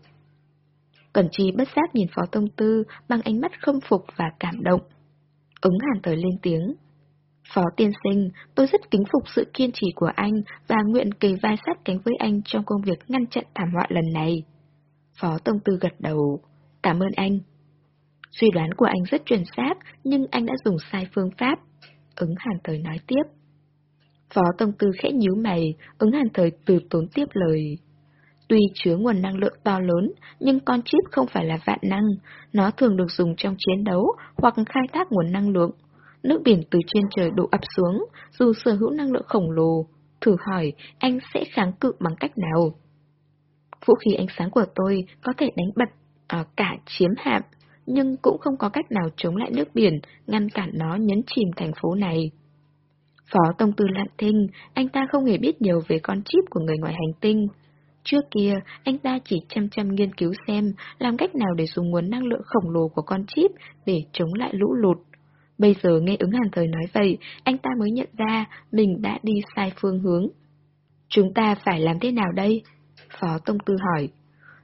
Cẩn Chi bất giác nhìn Phó Tông Tư bằng ánh mắt khâm phục và cảm động. Ứng hàn tới lên tiếng. Phó tiên sinh, tôi rất kính phục sự kiên trì của anh và nguyện kề vai sát cánh với anh trong công việc ngăn chặn thảm họa lần này. Phó Tông Tư gật đầu. Cảm ơn anh. Suy đoán của anh rất chuẩn xác, nhưng anh đã dùng sai phương pháp. Ứng hàn thời nói tiếp. Phó Tông Tư khẽ nhíu mày, ứng hàn thời từ tốn tiếp lời. Tuy chứa nguồn năng lượng to lớn, nhưng con chip không phải là vạn năng, nó thường được dùng trong chiến đấu hoặc khai thác nguồn năng lượng. Nước biển từ trên trời đổ ập xuống, dù sở hữu năng lượng khổng lồ. Thử hỏi, anh sẽ kháng cự bằng cách nào? Vũ khí ánh sáng của tôi có thể đánh bật à, cả chiếm hạm, nhưng cũng không có cách nào chống lại nước biển, ngăn cản nó nhấn chìm thành phố này. Phó Tông Tư lặng thinh, anh ta không hề biết nhiều về con chip của người ngoài hành tinh. Trước kia, anh ta chỉ chăm chăm nghiên cứu xem làm cách nào để dùng nguồn năng lượng khổng lồ của con chip để chống lại lũ lụt. Bây giờ nghe ứng hàn thời nói vậy, anh ta mới nhận ra mình đã đi sai phương hướng. Chúng ta phải làm thế nào đây? Phó Tông Tư hỏi.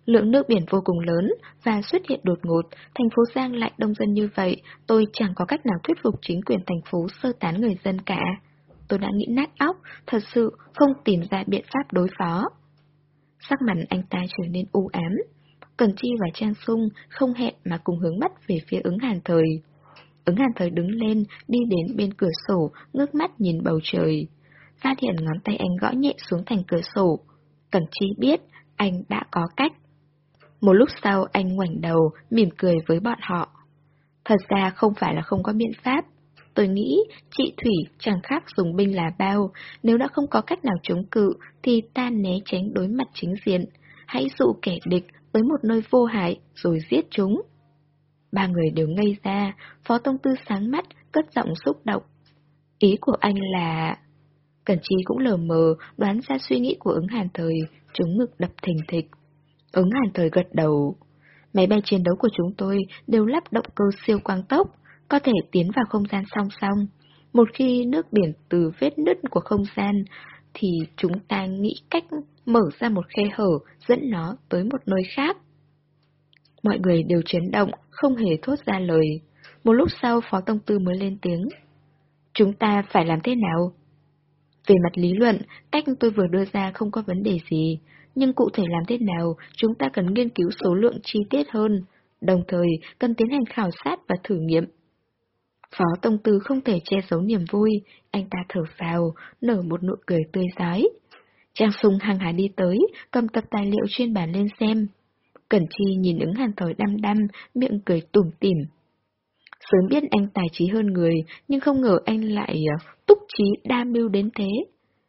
Lượng nước biển vô cùng lớn và xuất hiện đột ngột, thành phố Giang lại đông dân như vậy, tôi chẳng có cách nào thuyết phục chính quyền thành phố sơ tán người dân cả. Tôi đã nghĩ nát óc, thật sự không tìm ra biện pháp đối phó. Sắc mặt anh ta trở nên u ám. Cần Chi và Trang Sung không hẹn mà cùng hướng mắt về phía ứng hàn thời. Ứng hàn thời đứng lên, đi đến bên cửa sổ, ngước mắt nhìn bầu trời. Phát hiện ngón tay anh gõ nhẹ xuống thành cửa sổ. Cần Chi biết, anh đã có cách. Một lúc sau anh ngoảnh đầu, mỉm cười với bọn họ. Thật ra không phải là không có biện pháp. Tôi nghĩ chị Thủy chẳng khác dùng binh là bao, nếu đã không có cách nào chống cự thì ta né tránh đối mặt chính diện. Hãy dụ kẻ địch tới một nơi vô hại rồi giết chúng. Ba người đều ngây ra, Phó Tông Tư sáng mắt, cất giọng xúc động. Ý của anh là... Cẩn Chi cũng lờ mờ, đoán ra suy nghĩ của ứng hàn thời, chúng ngực đập thình thịch. Ứng hàn thời gật đầu. Máy bay chiến đấu của chúng tôi đều lắp động cơ siêu quang tốc, có thể tiến vào không gian song song. Một khi nước biển từ vết nứt của không gian, thì chúng ta nghĩ cách mở ra một khe hở dẫn nó tới một nơi khác. Mọi người đều chấn động, không hề thốt ra lời. Một lúc sau Phó Tông Tư mới lên tiếng. Chúng ta phải làm thế nào? Về mặt lý luận, cách tôi vừa đưa ra không có vấn đề gì, nhưng cụ thể làm thế nào, chúng ta cần nghiên cứu số lượng chi tiết hơn, đồng thời cần tiến hành khảo sát và thử nghiệm. Phó Tông Tư không thể che giấu niềm vui, anh ta thở phào, nở một nụ cười tươi giói. Trang Sung hăng hái đi tới, cầm tập tài liệu trên bàn lên xem. Cẩn Chi nhìn ứng hàn thời đăm đăm, miệng cười tủm tỉm. Sớm biết anh tài trí hơn người, nhưng không ngờ anh lại à, túc trí đa mưu đến thế.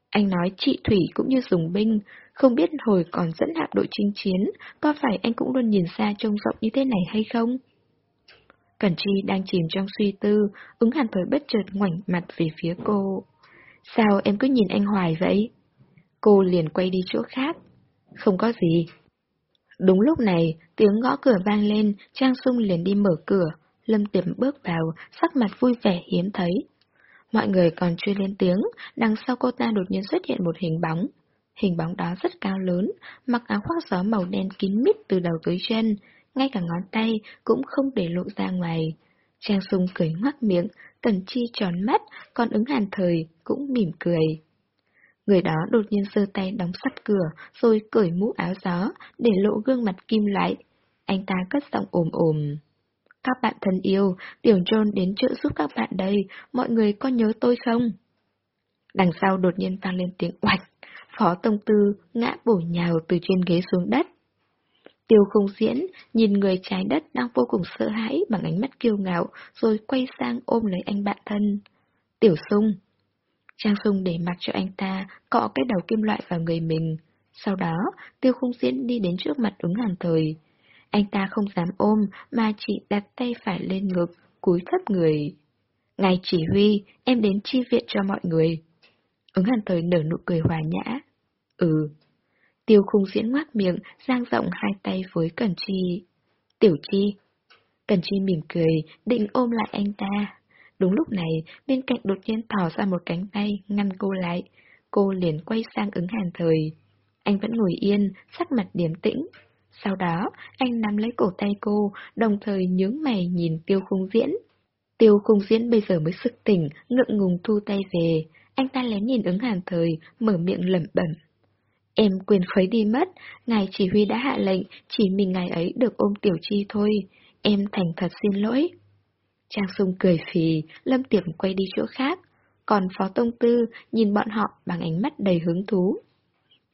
Anh nói chị Thủy cũng như dùng binh, không biết hồi còn dẫn hạm đội chinh chiến, có phải anh cũng luôn nhìn xa trông rộng như thế này hay không? Cẩn Chi đang chìm trong suy tư, ứng hàn thời bất chợt ngoảnh mặt về phía cô. Sao em cứ nhìn anh hoài vậy? Cô liền quay đi chỗ khác. Không có gì. Đúng lúc này, tiếng gõ cửa vang lên, Trang Sung liền đi mở cửa. Lâm Tiệm bước vào, sắc mặt vui vẻ hiếm thấy. Mọi người còn chưa lên tiếng, đằng sau cô ta đột nhiên xuất hiện một hình bóng. Hình bóng đó rất cao lớn, mặc áo khoác gió màu đen kín mít từ đầu tới chân, ngay cả ngón tay cũng không để lộ ra ngoài. Trang Sung cười ngoác miệng, Tần Chi tròn mắt, còn ứng hàn thời cũng mỉm cười. Người đó đột nhiên giơ tay đóng sắt cửa, rồi cởi mũ áo gió, để lộ gương mặt kim loại. Anh ta cất giọng ồm ồm. Các bạn thân yêu, Tiểu John đến trợ giúp các bạn đây, mọi người có nhớ tôi không? Đằng sau đột nhiên vang lên tiếng oạch, Phó Tông Tư ngã bổ nhào từ trên ghế xuống đất. Tiêu không diễn, nhìn người trái đất đang vô cùng sợ hãi bằng ánh mắt kiêu ngạo, rồi quay sang ôm lấy anh bạn thân. Tiểu sung. Trang sung để mặc cho anh ta cọ cái đầu kim loại vào người mình. Sau đó, tiêu không diễn đi đến trước mặt ứng hàn thời. Anh ta không dám ôm, mà chỉ đặt tay phải lên ngực, cúi thấp người. Ngài chỉ huy, em đến chi viện cho mọi người. Ứng hàn thời nở nụ cười hòa nhã. Ừ. Tiêu khung diễn ngoác miệng, giang rộng hai tay với Cẩn Chi. Tiểu Chi. Cẩn Chi mỉm cười, định ôm lại anh ta. Đúng lúc này, bên cạnh đột nhiên thò ra một cánh tay, ngăn cô lại. Cô liền quay sang ứng hàn thời. Anh vẫn ngồi yên, sắc mặt điềm tĩnh. Sau đó, anh nắm lấy cổ tay cô, đồng thời nhướng mày nhìn tiêu khung diễn. Tiêu khung diễn bây giờ mới sực tỉnh, ngượng ngùng thu tay về. Anh ta lén nhìn ứng hàn thời, mở miệng lẩm bẩm. Em quyền khuấy đi mất, ngài chỉ huy đã hạ lệnh, chỉ mình ngài ấy được ôm tiểu chi thôi. Em thành thật xin lỗi. Trang Sung cười phì, Lâm Tiệp quay đi chỗ khác, còn Phó Tông Tư nhìn bọn họ bằng ánh mắt đầy hứng thú.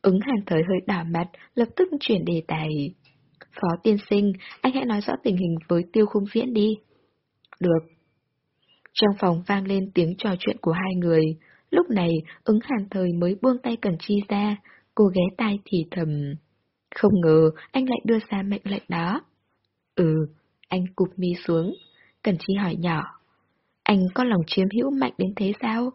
Ứng hàn thời hơi đỏ mặt, lập tức chuyển đề tài. Phó tiên sinh, anh hãy nói rõ tình hình với tiêu khung diễn đi. Được. Trong phòng vang lên tiếng trò chuyện của hai người. Lúc này, ứng hàn thời mới buông tay cẩn Chi ra, cô ghé tai thì thầm. Không ngờ anh lại đưa ra mệnh lệnh đó. Ừ, anh cụp mi xuống. Cần Chi hỏi nhỏ. Anh có lòng chiếm hữu mạnh đến thế sao?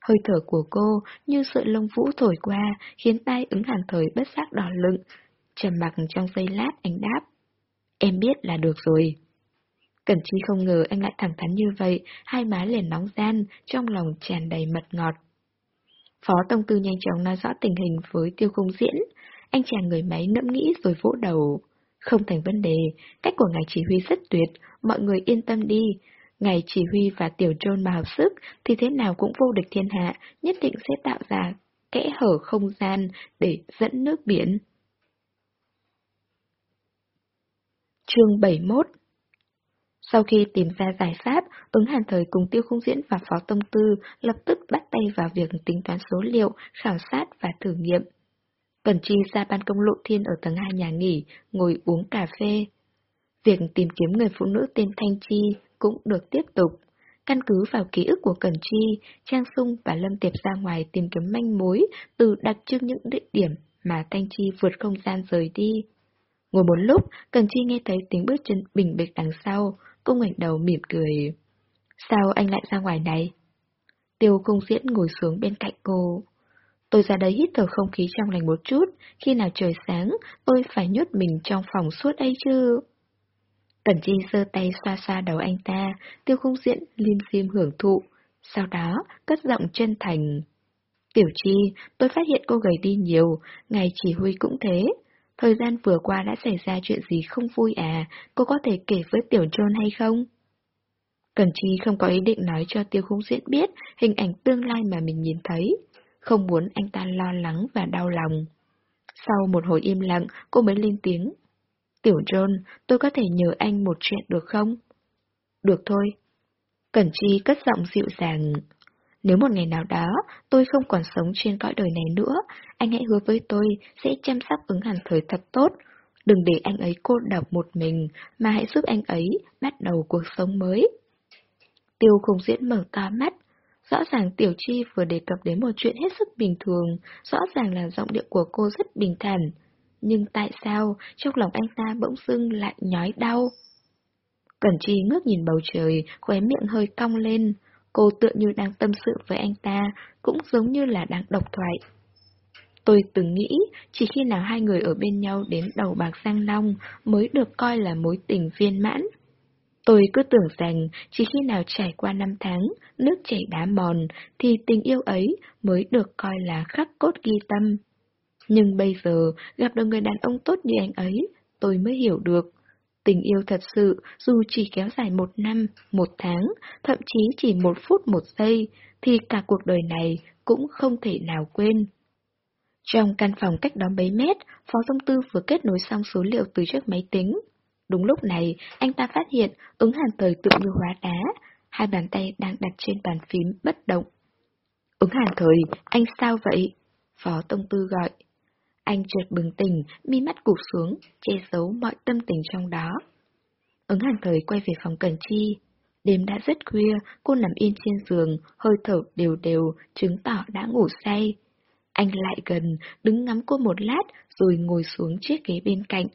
Hơi thở của cô như sợi lông vũ thổi qua, khiến tai ứng hàn thời bất giác đỏ lựng. Trầm mặc trong giây lát anh đáp. Em biết là được rồi. Cẩn Chi không ngờ anh lại thẳng thắn như vậy, hai má liền nóng gian, trong lòng tràn đầy mật ngọt. Phó Tông Tư nhanh chóng nói rõ tình hình với tiêu công diễn. Anh chàng người máy nẫm nghĩ rồi vỗ đầu. Không thành vấn đề, cách của ngài chỉ huy rất tuyệt, mọi người yên tâm đi. Ngài chỉ huy và tiểu trôn mà hợp sức thì thế nào cũng vô địch thiên hạ, nhất định sẽ tạo ra kẽ hở không gian để dẫn nước biển. Chương 71 sau khi tìm ra giải pháp, ứng hàn thời cùng tiêu khung diễn và phó tông tư lập tức bắt tay vào việc tính toán số liệu, khảo sát và thử nghiệm. Cẩn Chi ra ban công lộ thiên ở tầng 2 nhà nghỉ, ngồi uống cà phê. Việc tìm kiếm người phụ nữ tên Thanh Chi cũng được tiếp tục. Căn cứ vào ký ức của Cẩn Chi, Trang Sung và Lâm Tiệp ra ngoài tìm kiếm manh mối từ đặc trưng những địa điểm mà Thanh Chi vượt không gian rời đi. Ngồi một lúc, Cẩn Chi nghe thấy tiếng bước chân bình bịch đằng sau, cô ngoảnh đầu mỉm cười. Sao anh lại ra ngoài này? Tiêu cung diễn ngồi xuống bên cạnh cô. Tôi ra đây hít thở không khí trong lành một chút, khi nào trời sáng, tôi phải nhốt mình trong phòng suốt đây chứ. tần Chi giơ tay xoa xoa đầu anh ta, tiêu khung diễn lim dim hưởng thụ, sau đó cất giọng chân thành. Tiểu Chi, tôi phát hiện cô gầy đi nhiều, ngày chỉ huy cũng thế. Thời gian vừa qua đã xảy ra chuyện gì không vui à, cô có thể kể với Tiểu Trôn hay không? Cẩn Chi không có ý định nói cho Tiêu Khung Diễn biết hình ảnh tương lai mà mình nhìn thấy, không muốn anh ta lo lắng và đau lòng. Sau một hồi im lặng, cô mới lên tiếng. Tiểu John, tôi có thể nhờ anh một chuyện được không? Được thôi. Cẩn Chi cất giọng dịu dàng. Nếu một ngày nào đó tôi không còn sống trên cõi đời này nữa, anh hãy hứa với tôi sẽ chăm sóc ứng hàn thời thật tốt. Đừng để anh ấy cô độc một mình, mà hãy giúp anh ấy bắt đầu cuộc sống mới. Tiêu khung diễn mở to mắt. Rõ ràng Tiểu Chi vừa đề cập đến một chuyện hết sức bình thường, rõ ràng là giọng điệu của cô rất bình thản. Nhưng tại sao trong lòng anh ta bỗng dưng lại nhói đau? Cẩn Chi ngước nhìn bầu trời, khóe miệng hơi cong lên. Cô tựa như đang tâm sự với anh ta, cũng giống như là đang độc thoại. Tôi từng nghĩ, chỉ khi nào hai người ở bên nhau đến đầu bạc sang long mới được coi là mối tình viên mãn. Tôi cứ tưởng rằng chỉ khi nào trải qua năm tháng, nước chảy đá mòn, thì tình yêu ấy mới được coi là khắc cốt ghi tâm. Nhưng bây giờ, gặp được người đàn ông tốt như anh ấy, tôi mới hiểu được. Tình yêu thật sự, dù chỉ kéo dài một năm, một tháng, thậm chí chỉ một phút một giây, thì cả cuộc đời này cũng không thể nào quên. Trong căn phòng cách đó mấy mét, Phó Tông Tư vừa kết nối xong số liệu từ chiếc máy tính. Đúng lúc này, anh ta phát hiện ứng hàn thời tự như hóa đá, hai bàn tay đang đặt trên bàn phím bất động. Ứng hàn thời, anh sao vậy? Phó Tông Tư gọi. Anh chợt bừng tỉnh, mi mắt cụp xuống, che giấu mọi tâm tình trong đó. Ứng hàn thời quay về phòng Cần Chi. Đêm đã rất khuya, cô nằm yên trên giường, hơi thở đều đều, chứng tỏ đã ngủ say. Anh lại gần, đứng ngắm cô một lát, rồi ngồi xuống chiếc ghế bên cạnh.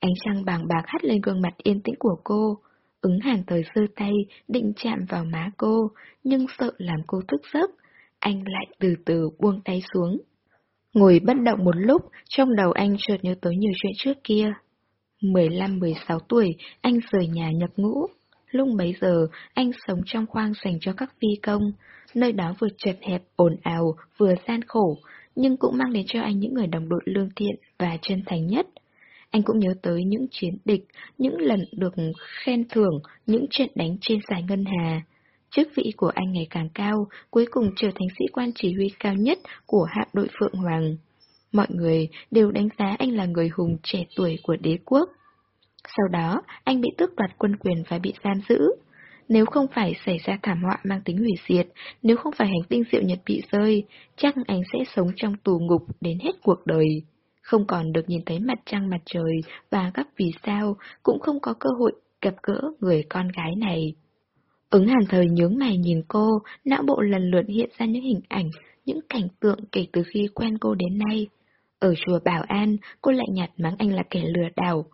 Ánh trăng bàng bạc hắt lên gương mặt yên tĩnh của cô. Ứng hàn thời sơ tay, định chạm vào má cô, nhưng sợ làm cô thức giấc. Anh lại từ từ buông tay xuống. Ngồi bất động một lúc, trong đầu anh chợt nhớ tới nhiều chuyện trước kia. 15-16 tuổi, anh rời nhà nhập ngũ. Lúc bấy giờ, anh sống trong khoang dành cho các phi công. Nơi đó vừa chật hẹp, ồn ào, vừa gian khổ, nhưng cũng mang đến cho anh những người đồng đội lương thiện và chân thành nhất. Anh cũng nhớ tới những chiến địch, những lần được khen thưởng, những trận đánh trên giải ngân hà. Chức vị của anh ngày càng cao, cuối cùng trở thành sĩ quan chỉ huy cao nhất của hạm đội Phượng Hoàng. Mọi người đều đánh giá anh là người hùng trẻ tuổi của đế quốc. Sau đó, anh bị tước đoạt quân quyền và bị giam giữ. Nếu không phải xảy ra thảm họa mang tính hủy diệt, nếu không phải hành tinh diệu nhật bị rơi, chắc anh sẽ sống trong tù ngục đến hết cuộc đời. Không còn được nhìn thấy mặt trăng mặt trời và các vì sao, cũng không có cơ hội gặp gỡ người con gái này. Ứng hàn thời nhướng mày nhìn cô, não bộ lần lượt hiện ra những hình ảnh, những cảnh tượng kể từ khi quen cô đến nay. Ở chùa Bảo An, cô lại nhạt mắng anh là kẻ lừa đảo.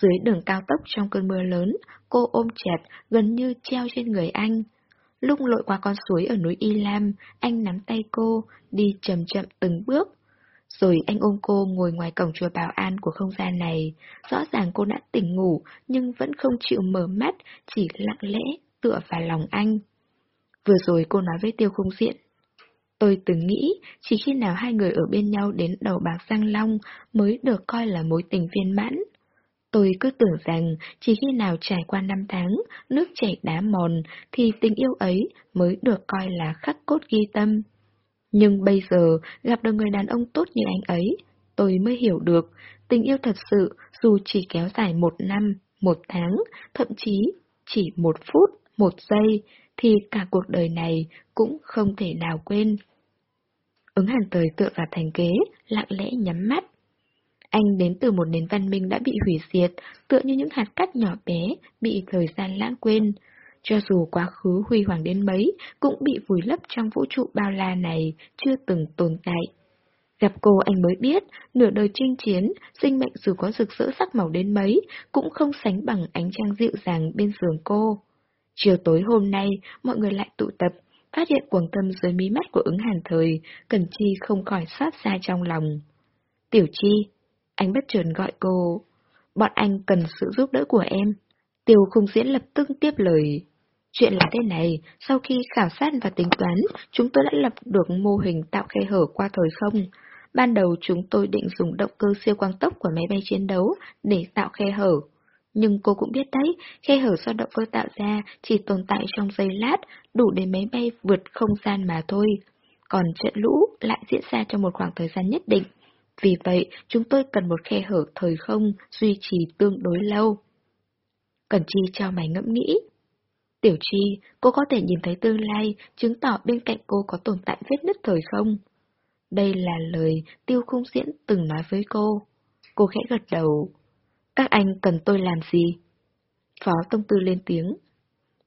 Dưới đường cao tốc trong cơn mưa lớn, cô ôm chặt, gần như treo trên người anh. lúc lội qua con suối ở núi Y Lam, anh nắm tay cô, đi chậm chậm từng bước. Rồi anh ôm cô ngồi ngoài cổng chùa bảo an của không gian này. Rõ ràng cô đã tỉnh ngủ, nhưng vẫn không chịu mở mắt, chỉ lặng lẽ tựa vào lòng anh. Vừa rồi cô nói với Tiêu Khung Diện. Tôi từng nghĩ, chỉ khi nào hai người ở bên nhau đến đầu bạc răng long mới được coi là mối tình viên mãn. Tôi cứ tưởng rằng chỉ khi nào trải qua năm tháng, nước chảy đá mòn, thì tình yêu ấy mới được coi là khắc cốt ghi tâm. Nhưng bây giờ, gặp được người đàn ông tốt như anh ấy, tôi mới hiểu được, tình yêu thật sự dù chỉ kéo dài một năm, một tháng, thậm chí chỉ một phút, một giây, thì cả cuộc đời này cũng không thể nào quên. Ứng hàn tới tựa vào thành kế, lặng lẽ nhắm mắt. Anh đến từ một nền văn minh đã bị hủy diệt, tựa như những hạt cát nhỏ bé, bị thời gian lãng quên. Cho dù quá khứ huy hoàng đến mấy, cũng bị vùi lấp trong vũ trụ bao la này, chưa từng tồn tại. Gặp cô anh mới biết, nửa đời chinh chiến, sinh mệnh dù có rực rỡ sắc màu đến mấy, cũng không sánh bằng ánh trăng dịu dàng bên giường cô. Chiều tối hôm nay, mọi người lại tụ tập, phát hiện cuồng tâm dưới mí mắt của ứng hàn thời, Cần Chi không khỏi xót xa trong lòng. Tiểu Chi, anh bất chợt gọi cô, bọn anh cần sự giúp đỡ của em. Tiêu khung diễn lập tức tiếp lời. Chuyện là thế này, sau khi khảo sát và tính toán, chúng tôi đã lập được mô hình tạo khe hở qua thời không. Ban đầu chúng tôi định dùng động cơ siêu quang tốc của máy bay chiến đấu để tạo khe hở. Nhưng cô cũng biết đấy, khe hở do động cơ tạo ra chỉ tồn tại trong giây lát, đủ để máy bay vượt không gian mà thôi. Còn trận lũ lại diễn ra trong một khoảng thời gian nhất định. Vì vậy, chúng tôi cần một khe hở thời không duy trì tương đối lâu. Cần Chi cho mày ngẫm nghĩ. Tiểu Chi, cô có thể nhìn thấy tương lai, chứng tỏ bên cạnh cô có tồn tại vết nứt thời không? Đây là lời Tiêu Khung Diễn từng nói với cô. Cô khẽ gật đầu. Các anh cần tôi làm gì? Phó Tông Tư lên tiếng.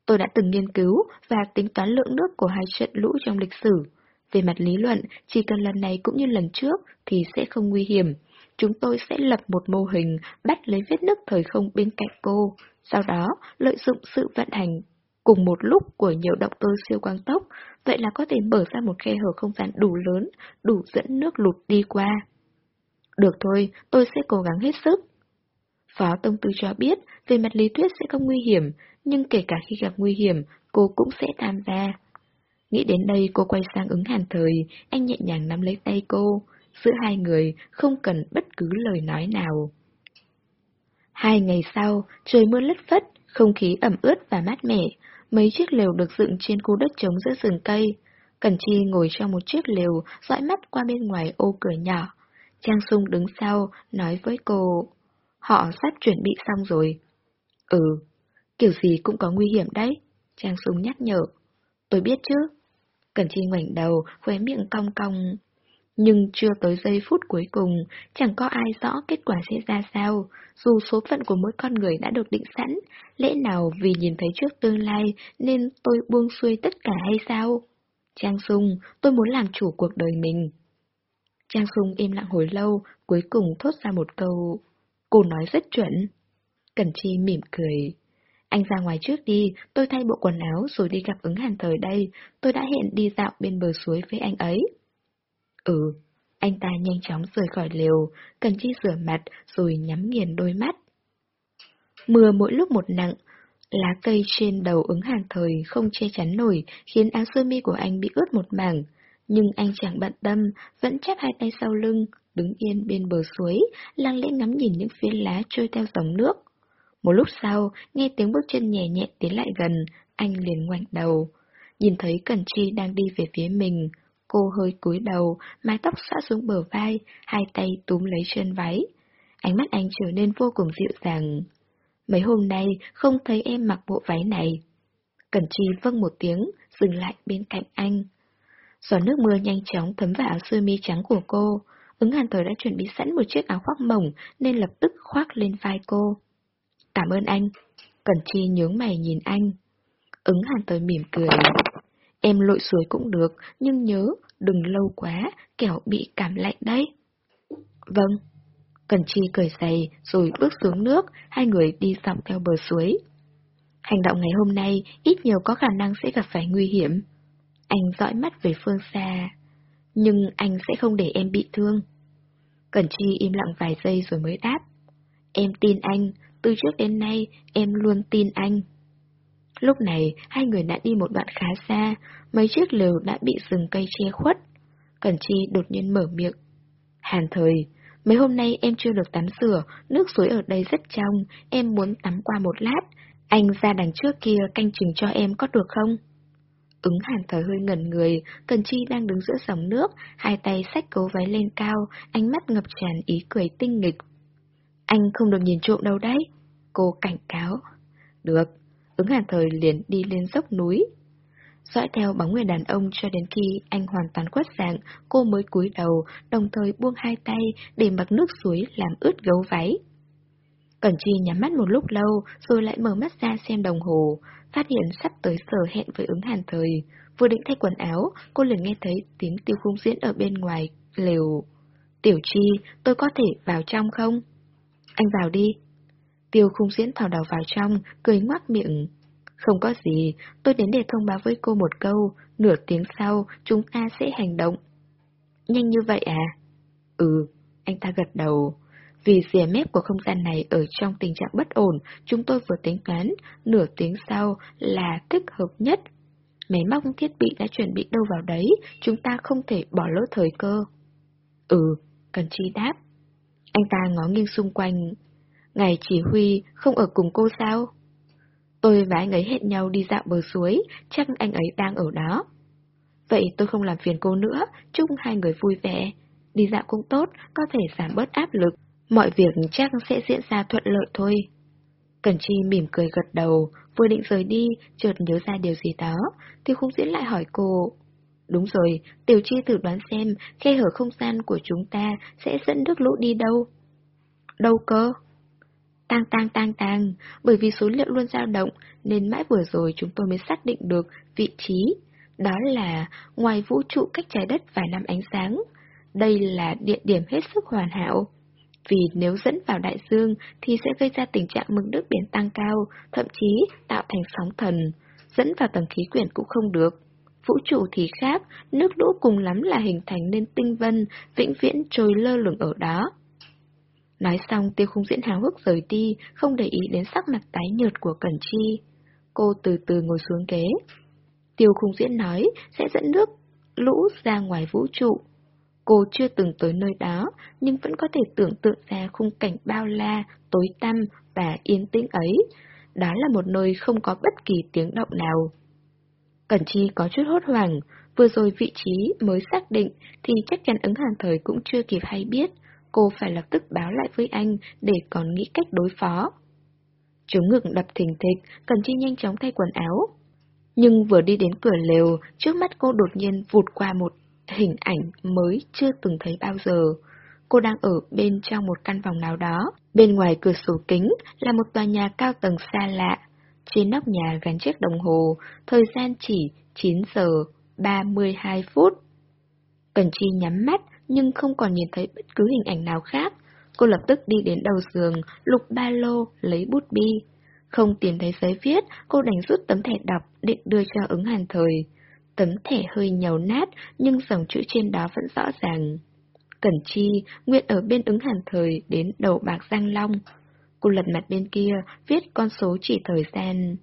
Tôi đã từng nghiên cứu và tính toán lượng nước của hai trận lũ trong lịch sử. Về mặt lý luận, chỉ cần lần này cũng như lần trước thì sẽ không nguy hiểm. Chúng tôi sẽ lập một mô hình bắt lấy vết nứt thời không bên cạnh cô, sau đó lợi dụng sự vận hành cùng một lúc của nhiều động cơ siêu quang tốc, vậy là có thể mở ra một khe hở không gian đủ lớn, đủ dẫn nước lụt đi qua. Được thôi, tôi sẽ cố gắng hết sức. Phó Tông Tư cho biết, về mặt lý thuyết sẽ không nguy hiểm, nhưng kể cả khi gặp nguy hiểm, cô cũng sẽ tham gia. Nghĩ đến đây cô quay sang ứng hàn thời, anh nhẹ nhàng nắm lấy tay cô. Giữa hai người không cần bất cứ lời nói nào. Hai ngày sau, trời mưa lất phất, không khí ẩm ướt và mát mẻ. Mấy chiếc lều được dựng trên khu đất trống giữa rừng cây. Cẩn Chi ngồi trong một chiếc lều, dõi mắt qua bên ngoài ô cửa nhỏ. Trang Sung đứng sau, nói với cô. Họ sắp chuẩn bị xong rồi. Ừ, kiểu gì cũng có nguy hiểm đấy, Trang Sùng nhắc nhở. Tôi biết chứ. Cẩn Chi ngoảnh đầu, khóe miệng cong cong. Nhưng chưa tới giây phút cuối cùng, chẳng có ai rõ kết quả sẽ ra sao, dù số phận của mỗi con người đã được định sẵn, lẽ nào vì nhìn thấy trước tương lai nên tôi buông xuôi tất cả hay sao? Trang Sung, tôi muốn làm chủ cuộc đời mình. Trang Sung im lặng hồi lâu, cuối cùng thốt ra một câu. Cô nói rất chuẩn. Cẩn Chi mỉm cười. Anh ra ngoài trước đi, tôi thay bộ quần áo rồi đi gặp ứng hàn thời đây, tôi đã hẹn đi dạo bên bờ suối với anh ấy. Ừ, anh ta nhanh chóng rời khỏi lều, cần chi rửa mặt rồi nhắm nghiền đôi mắt. Mưa mỗi lúc một nặng, lá cây trên đầu ứng hàn thời không che chắn nổi khiến áo sơ mi của anh bị ướt một mảng. Nhưng anh chẳng bận tâm, vẫn chắp hai tay sau lưng, đứng yên bên bờ suối, lặng lẽ ngắm nhìn những phiến lá trôi theo dòng nước. Một lúc sau, nghe tiếng bước chân nhẹ nhẹ tiến lại gần, anh liền ngoảnh đầu. Nhìn thấy Cẩn Chi đang đi về phía mình, cô hơi cúi đầu, mái tóc xõa xuống bờ vai, hai tay túm lấy chân váy. Ánh mắt anh trở nên vô cùng dịu dàng. Mấy hôm nay không thấy em mặc bộ váy này. Cẩn Chi vâng một tiếng, dừng lại bên cạnh anh. giọt nước mưa nhanh chóng thấm vào áo sơ mi trắng của cô. Ứng hàn thời đã chuẩn bị sẵn một chiếc áo khoác mỏng nên lập tức khoác lên vai cô. Cảm ơn anh. Cẩn Chi nhướng mày nhìn anh. Ứng hàn tới mỉm cười. Em lội suối cũng được, nhưng nhớ, đừng lâu quá, kẻo bị cảm lạnh đấy. Vâng. Cẩn Chi cười dày, rồi bước xuống nước, hai người đi dọc theo bờ suối. Hành động ngày hôm nay ít nhiều có khả năng sẽ gặp phải nguy hiểm. Anh dõi mắt về phương xa. Nhưng anh sẽ không để em bị thương. Cẩn Chi im lặng vài giây rồi mới đáp. Em tin anh, từ trước đến nay em luôn tin anh. Lúc này, hai người đã đi một đoạn khá xa, mấy chiếc lều đã bị rừng cây che khuất. Cẩn Chi đột nhiên mở miệng. Hàn thời, mấy hôm nay em chưa được tắm rửa, nước suối ở đây rất trong, em muốn tắm qua một lát. Anh ra đằng trước kia canh chừng cho em có được không? Ứng hàn thời hơi ngẩn người, Cần Chi đang đứng giữa dòng nước, hai tay sách cố váy lên cao, ánh mắt ngập tràn ý cười tinh nghịch. Anh không được nhìn trộm đâu đấy. Cô cảnh cáo. Được, ứng hàn thời liền đi lên dốc núi. Dõi theo bóng người đàn ông cho đến khi anh hoàn toàn khuất dạng, cô mới cúi đầu, đồng thời buông hai tay để mặc nước suối làm ướt gấu váy. Cẩn Chi nhắm mắt một lúc lâu, rồi lại mở mắt ra xem đồng hồ, phát hiện sắp tới giờ hẹn với ứng hàn thời. Vừa định thay quần áo, cô liền nghe thấy tiếng tiêu khung diễn ở bên ngoài, lều. Tiểu Chi, tôi có thể vào trong không? Anh vào đi. Tiêu khung diễn thò đầu vào trong, cười ngoác miệng. Không có gì, tôi đến để thông báo với cô một câu, nửa tiếng sau chúng ta sẽ hành động. Nhanh như vậy à? Ừ, anh ta gật đầu. Vì rìa mép của không gian này ở trong tình trạng bất ổn, chúng tôi vừa tính toán, nửa tiếng sau là thích hợp nhất. Máy móc thiết bị đã chuẩn bị đâu vào đấy, chúng ta không thể bỏ lỡ thời cơ. Ừ, Cần Chi đáp. Anh ta ngó nghiêng xung quanh. Ngày chỉ huy không ở cùng cô sao? Tôi và anh ấy hẹn nhau đi dạo bờ suối, chắc anh ấy đang ở đó. Vậy tôi không làm phiền cô nữa, chúc hai người vui vẻ. Đi dạo cũng tốt, có thể giảm bớt áp lực. Mọi việc chắc sẽ diễn ra thuận lợi thôi. Cẩn Chi mỉm cười gật đầu, vừa định rời đi, chợt nhớ ra điều gì đó, thì Khúc diễn lại hỏi cô. Đúng rồi, Tiểu Chi thử đoán xem khe hở không gian của chúng ta sẽ dẫn nước lũ đi đâu. Đâu cơ? Tang tang tang tang, bởi vì số liệu luôn dao động nên mãi vừa rồi chúng tôi mới xác định được vị trí. Đó là ngoài vũ trụ cách trái đất vài năm ánh sáng. Đây là địa điểm hết sức hoàn hảo. Vì nếu dẫn vào đại dương thì sẽ gây ra tình trạng mực nước biển tăng cao, thậm chí tạo thành sóng thần. Dẫn vào tầng khí quyển cũng không được. Vũ trụ thì khác, nước lũ cùng lắm là hình thành nên tinh vân, vĩnh viễn trôi lơ lửng ở đó. Nói xong tiêu khung diễn hào hức rời đi, không để ý đến sắc mặt tái nhợt của Cẩn Chi. Cô từ từ ngồi xuống ghế. Tiêu khung diễn nói sẽ dẫn nước lũ ra ngoài vũ trụ. Cô chưa từng tới nơi đó, nhưng vẫn có thể tưởng tượng ra khung cảnh bao la, tối tăm và yên tĩnh ấy. Đó là một nơi không có bất kỳ tiếng động nào. Cẩn Chi có chút hốt hoảng, vừa rồi vị trí mới xác định thì chắc chắn ứng hàn thời cũng chưa kịp hay biết, cô phải lập tức báo lại với anh để còn nghĩ cách đối phó. chúng ngực đập thình thịch, Cần Chi nhanh chóng thay quần áo. Nhưng vừa đi đến cửa lều, trước mắt cô đột nhiên vụt qua một hình ảnh mới chưa từng thấy bao giờ. Cô đang ở bên trong một căn phòng nào đó, bên ngoài cửa sổ kính là một tòa nhà cao tầng xa lạ. Trên nóc nhà gắn chiếc đồng hồ, thời gian chỉ 9 giờ 32 phút. Cần Chi nhắm mắt, nhưng không còn nhìn thấy bất cứ hình ảnh nào khác. Cô lập tức đi đến đầu giường, lục ba lô, lấy bút bi. Không tìm thấy giấy viết, cô đành rút tấm thẻ đọc định đưa cho ứng hàn thời. Tấm thẻ hơi nhàu nát, nhưng dòng chữ trên đó vẫn rõ ràng. Cẩn Chi, nguyện ở bên ứng hàn thời đến đầu bạc Giang Long. Cô lật mặt bên kia, viết con số chỉ thời gian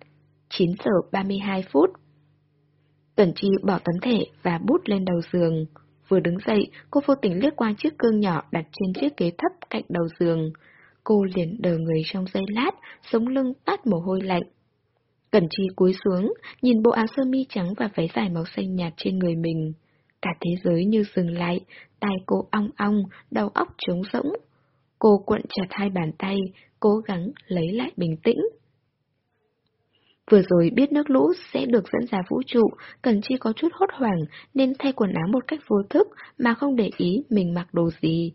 9 giờ 32 phút. Cẩn Chi bỏ tấm thẻ và bút lên đầu giường. Vừa đứng dậy, cô vô tình liếc qua chiếc gương nhỏ đặt trên chiếc ghế thấp cạnh đầu giường. Cô liền đờ người trong giây lát, sống lưng tát mồ hôi lạnh. Cẩn Chi cúi xuống, nhìn bộ áo sơ mi trắng và váy dài màu xanh nhạt trên người mình. Cả thế giới như dừng lại, tai cô ong ong, đầu óc trống rỗng. Cô cuộn chặt hai bàn tay, cố gắng lấy lại bình tĩnh. Vừa rồi biết nước lũ sẽ được dẫn ra vũ trụ, Cần Chi có chút hốt hoảng nên thay quần áo một cách vô thức mà không để ý mình mặc đồ gì.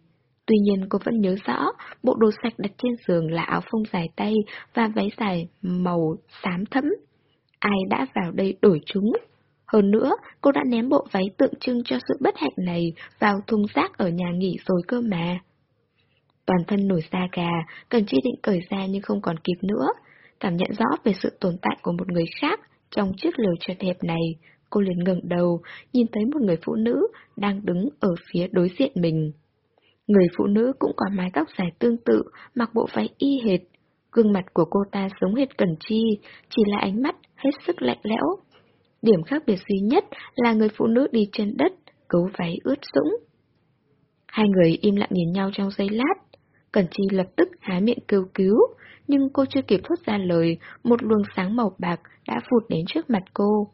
Tuy nhiên cô vẫn nhớ rõ, bộ đồ sạch đặt trên giường là áo phông dài tay và váy dài màu xám thẫm. Ai đã vào đây đổi chúng? Hơn nữa, cô đã ném bộ váy tượng trưng cho sự bất hạnh này vào thùng rác ở nhà nghỉ rồi cơ mà. Toàn thân nổi da gà, Cần Chi định cởi ra nhưng không còn kịp nữa. cảm nhận rõ về sự tồn tại của một người khác trong chiếc lều chật hẹp này, cô liền ngẩng đầu, nhìn thấy một người phụ nữ đang đứng ở phía đối diện mình. Người phụ nữ cũng có mái tóc dài tương tự, mặc bộ váy y hệt. Gương mặt của cô ta giống hệt Cẩn Chi, chỉ là ánh mắt hết sức lạnh lẽo. Điểm khác biệt duy nhất là người phụ nữ đi trên đất, cấu váy ướt sũng. Hai người im lặng nhìn nhau trong giây lát. Cẩn Chi lập tức há miệng kêu cứu, nhưng cô chưa kịp thốt ra lời, một luồng sáng màu bạc đã phụt đến trước mặt cô.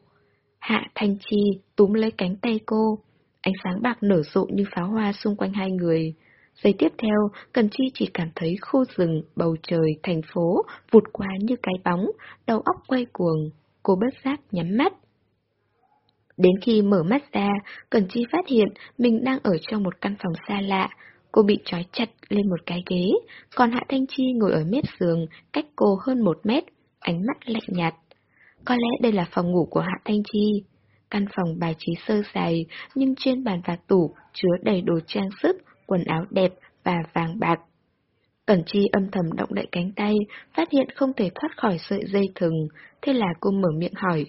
Hạ Thanh Chi túm lấy cánh tay cô, ánh sáng bạc nở rộ như pháo hoa xung quanh hai người. Giây tiếp theo, Cần Chi chỉ cảm thấy khu rừng, bầu trời, thành phố vụt qua như cái bóng, đầu óc quay cuồng, cô bất giác nhắm mắt. Đến khi mở mắt ra, Cần Chi phát hiện mình đang ở trong một căn phòng xa lạ. Cô bị trói chặt lên một cái ghế, còn Hạ Thanh Chi ngồi ở mép giường, cách cô hơn một mét, ánh mắt lạnh nhạt. Có lẽ đây là phòng ngủ của Hạ Thanh Chi. Căn phòng bài trí sơ sài, nhưng trên bàn và tủ chứa đầy đồ trang sức, quần áo đẹp và vàng bạc. Cẩn Chi âm thầm động đậy cánh tay, phát hiện không thể thoát khỏi sợi dây thừng, thế là cô mở miệng hỏi.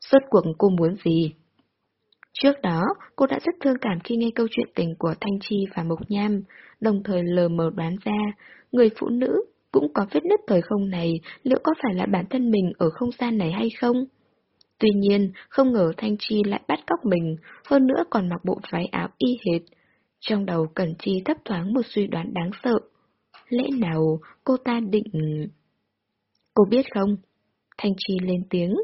Suốt cuộc cô muốn gì? Trước đó, cô đã rất thương cảm khi nghe câu chuyện tình của Thanh Chi và Mộc Nham, đồng thời lờ mờ đoán ra, người phụ nữ cũng có vết nứt thời không này, liệu có phải là bản thân mình ở không gian này hay không? Tuy nhiên, không ngờ Thanh Chi lại bắt cóc mình, hơn nữa còn mặc bộ váy áo y hệt. Trong đầu Cẩn Chi thấp thoáng một suy đoán đáng sợ. Lẽ nào cô ta định... Cô biết không? Thanh Chi lên tiếng.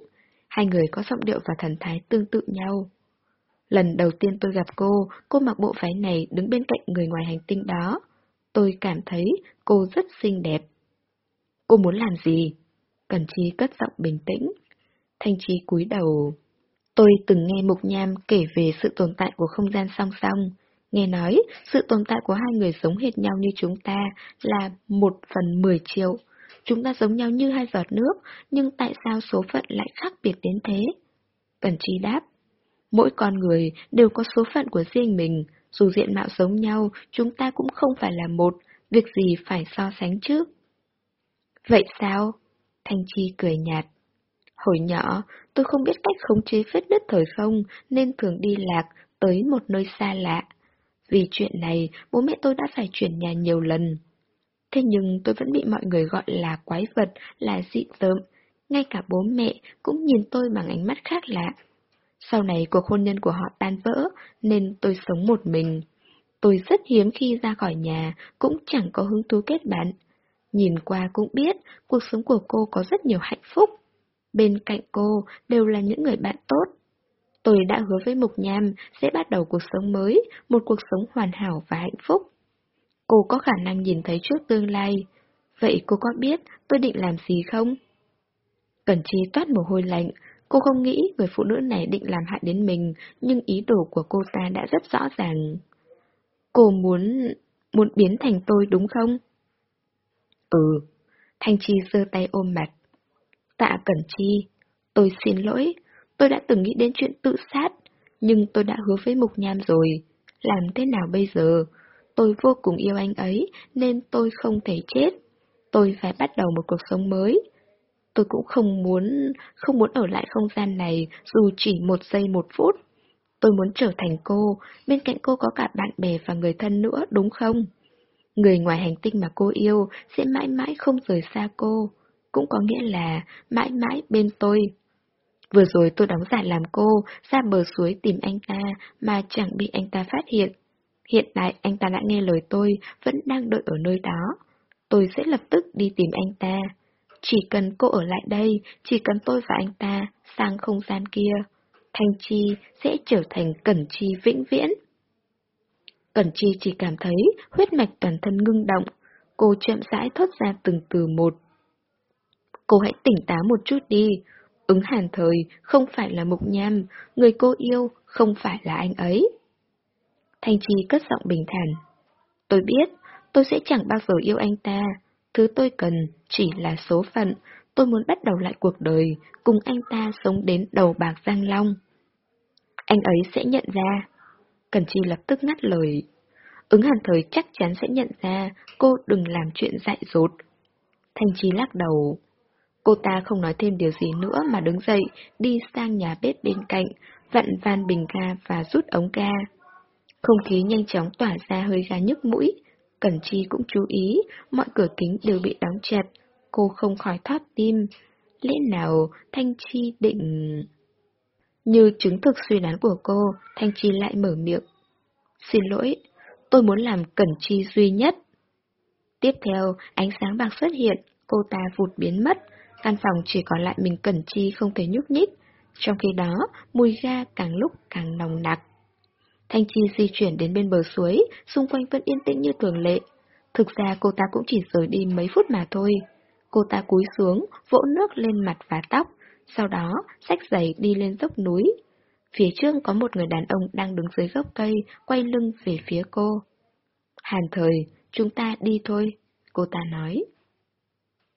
Hai người có giọng điệu và thần thái tương tự nhau. Lần đầu tiên tôi gặp cô, cô mặc bộ váy này đứng bên cạnh người ngoài hành tinh đó. Tôi cảm thấy cô rất xinh đẹp. Cô muốn làm gì? Cần Chi cất giọng bình tĩnh. Thanh Chi cúi đầu. Tôi từng nghe Mục Nham kể về sự tồn tại của không gian song song. Nghe nói, sự tồn tại của hai người giống hệt nhau như chúng ta là một phần mười triệu. Chúng ta giống nhau như hai giọt nước, nhưng tại sao số phận lại khác biệt đến thế? Cần Chi đáp. Mỗi con người đều có số phận của riêng mình, dù diện mạo giống nhau, chúng ta cũng không phải là một, việc gì phải so sánh chứ? Vậy sao? Thanh Chi cười nhạt. Hồi nhỏ, tôi không biết cách khống chế vết nứt thời không nên thường đi lạc tới một nơi xa lạ. Vì chuyện này, bố mẹ tôi đã phải chuyển nhà nhiều lần. Thế nhưng tôi vẫn bị mọi người gọi là quái vật, là dị tợm. Ngay cả bố mẹ cũng nhìn tôi bằng ánh mắt khác lạ. Sau này cuộc hôn nhân của họ tan vỡ, nên tôi sống một mình. Tôi rất hiếm khi ra khỏi nhà, cũng chẳng có hứng thú kết bạn. Nhìn qua cũng biết, cuộc sống của cô có rất nhiều hạnh phúc. Bên cạnh cô đều là những người bạn tốt. Tôi đã hứa với Mục Nham sẽ bắt đầu cuộc sống mới, một cuộc sống hoàn hảo và hạnh phúc. Cô có khả năng nhìn thấy trước tương lai. Vậy cô có biết tôi định làm gì không? Cẩn Chi toát mồ hôi lạnh, cô không nghĩ người phụ nữ này định làm hại đến mình, nhưng ý đồ của cô ta đã rất rõ ràng. Cô muốn... muốn biến thành tôi đúng không? Ừ. Thanh Chi giơ tay ôm mặt. Tạ Cẩn Chi, tôi xin lỗi, tôi đã từng nghĩ đến chuyện tự sát, nhưng tôi đã hứa với Mục Nham rồi. Làm thế nào bây giờ? Tôi vô cùng yêu anh ấy, nên tôi không thể chết. Tôi phải bắt đầu một cuộc sống mới. Tôi cũng không muốn, không muốn ở lại không gian này dù chỉ một giây một phút. Tôi muốn trở thành cô, bên cạnh cô có cả bạn bè và người thân nữa, đúng không? Người ngoài hành tinh mà cô yêu sẽ mãi mãi không rời xa cô, cũng có nghĩa là mãi mãi bên tôi. Vừa rồi tôi đóng giả làm cô, ra bờ suối tìm anh ta mà chẳng bị anh ta phát hiện. Hiện tại anh ta đã nghe lời tôi, vẫn đang đợi ở nơi đó. Tôi sẽ lập tức đi tìm anh ta. Chỉ cần cô ở lại đây, chỉ cần tôi và anh ta sang không gian kia, Thanh Chi sẽ trở thành Cẩn Chi vĩnh viễn. Cẩn Chi chỉ cảm thấy huyết mạch toàn thân ngưng động, cô chậm rãi thốt ra từng từ một. Cô hãy tỉnh táo một chút đi, ứng hàn thời không phải là mục nham, người cô yêu không phải là anh ấy. Thanh Chi cất giọng bình thản. Tôi biết, tôi sẽ chẳng bao giờ yêu anh ta, thứ tôi cần chỉ là số phận, tôi muốn bắt đầu lại cuộc đời, cùng anh ta sống đến đầu bạc giang long. Anh ấy sẽ nhận ra. Cần Chi lập tức ngắt lời. Ứng hàn thời chắc chắn sẽ nhận ra cô đừng làm chuyện dại dột. Thanh Chi lắc đầu. Cô ta không nói thêm điều gì nữa mà đứng dậy, đi sang nhà bếp bên cạnh, vặn van bình ga và rút ống ga. Không khí nhanh chóng tỏa ra hơi ga nhức mũi. Cẩn Chi cũng chú ý, mọi cửa kính đều bị đóng chặt. Cô không khỏi thót tim. Lẽ nào Thanh Chi định... Như chứng thực suy đoán của cô, Thanh Chi lại mở miệng. Xin lỗi, tôi muốn làm Cẩn Chi duy nhất. Tiếp theo, ánh sáng bạc xuất hiện, cô ta vụt biến mất, căn phòng chỉ còn lại mình Cẩn Chi không thể nhúc nhích. Trong khi đó, mùi ga càng lúc càng nồng nặc. Thanh Chi di chuyển đến bên bờ suối, xung quanh vẫn yên tĩnh như thường lệ. Thực ra cô ta cũng chỉ rời đi mấy phút mà thôi. Cô ta cúi xuống, vỗ nước lên mặt và tóc, sau đó xách giày đi lên dốc núi. Phía trước có một người đàn ông đang đứng dưới gốc cây, quay lưng về phía cô. Hàn thời, chúng ta đi thôi, cô ta nói.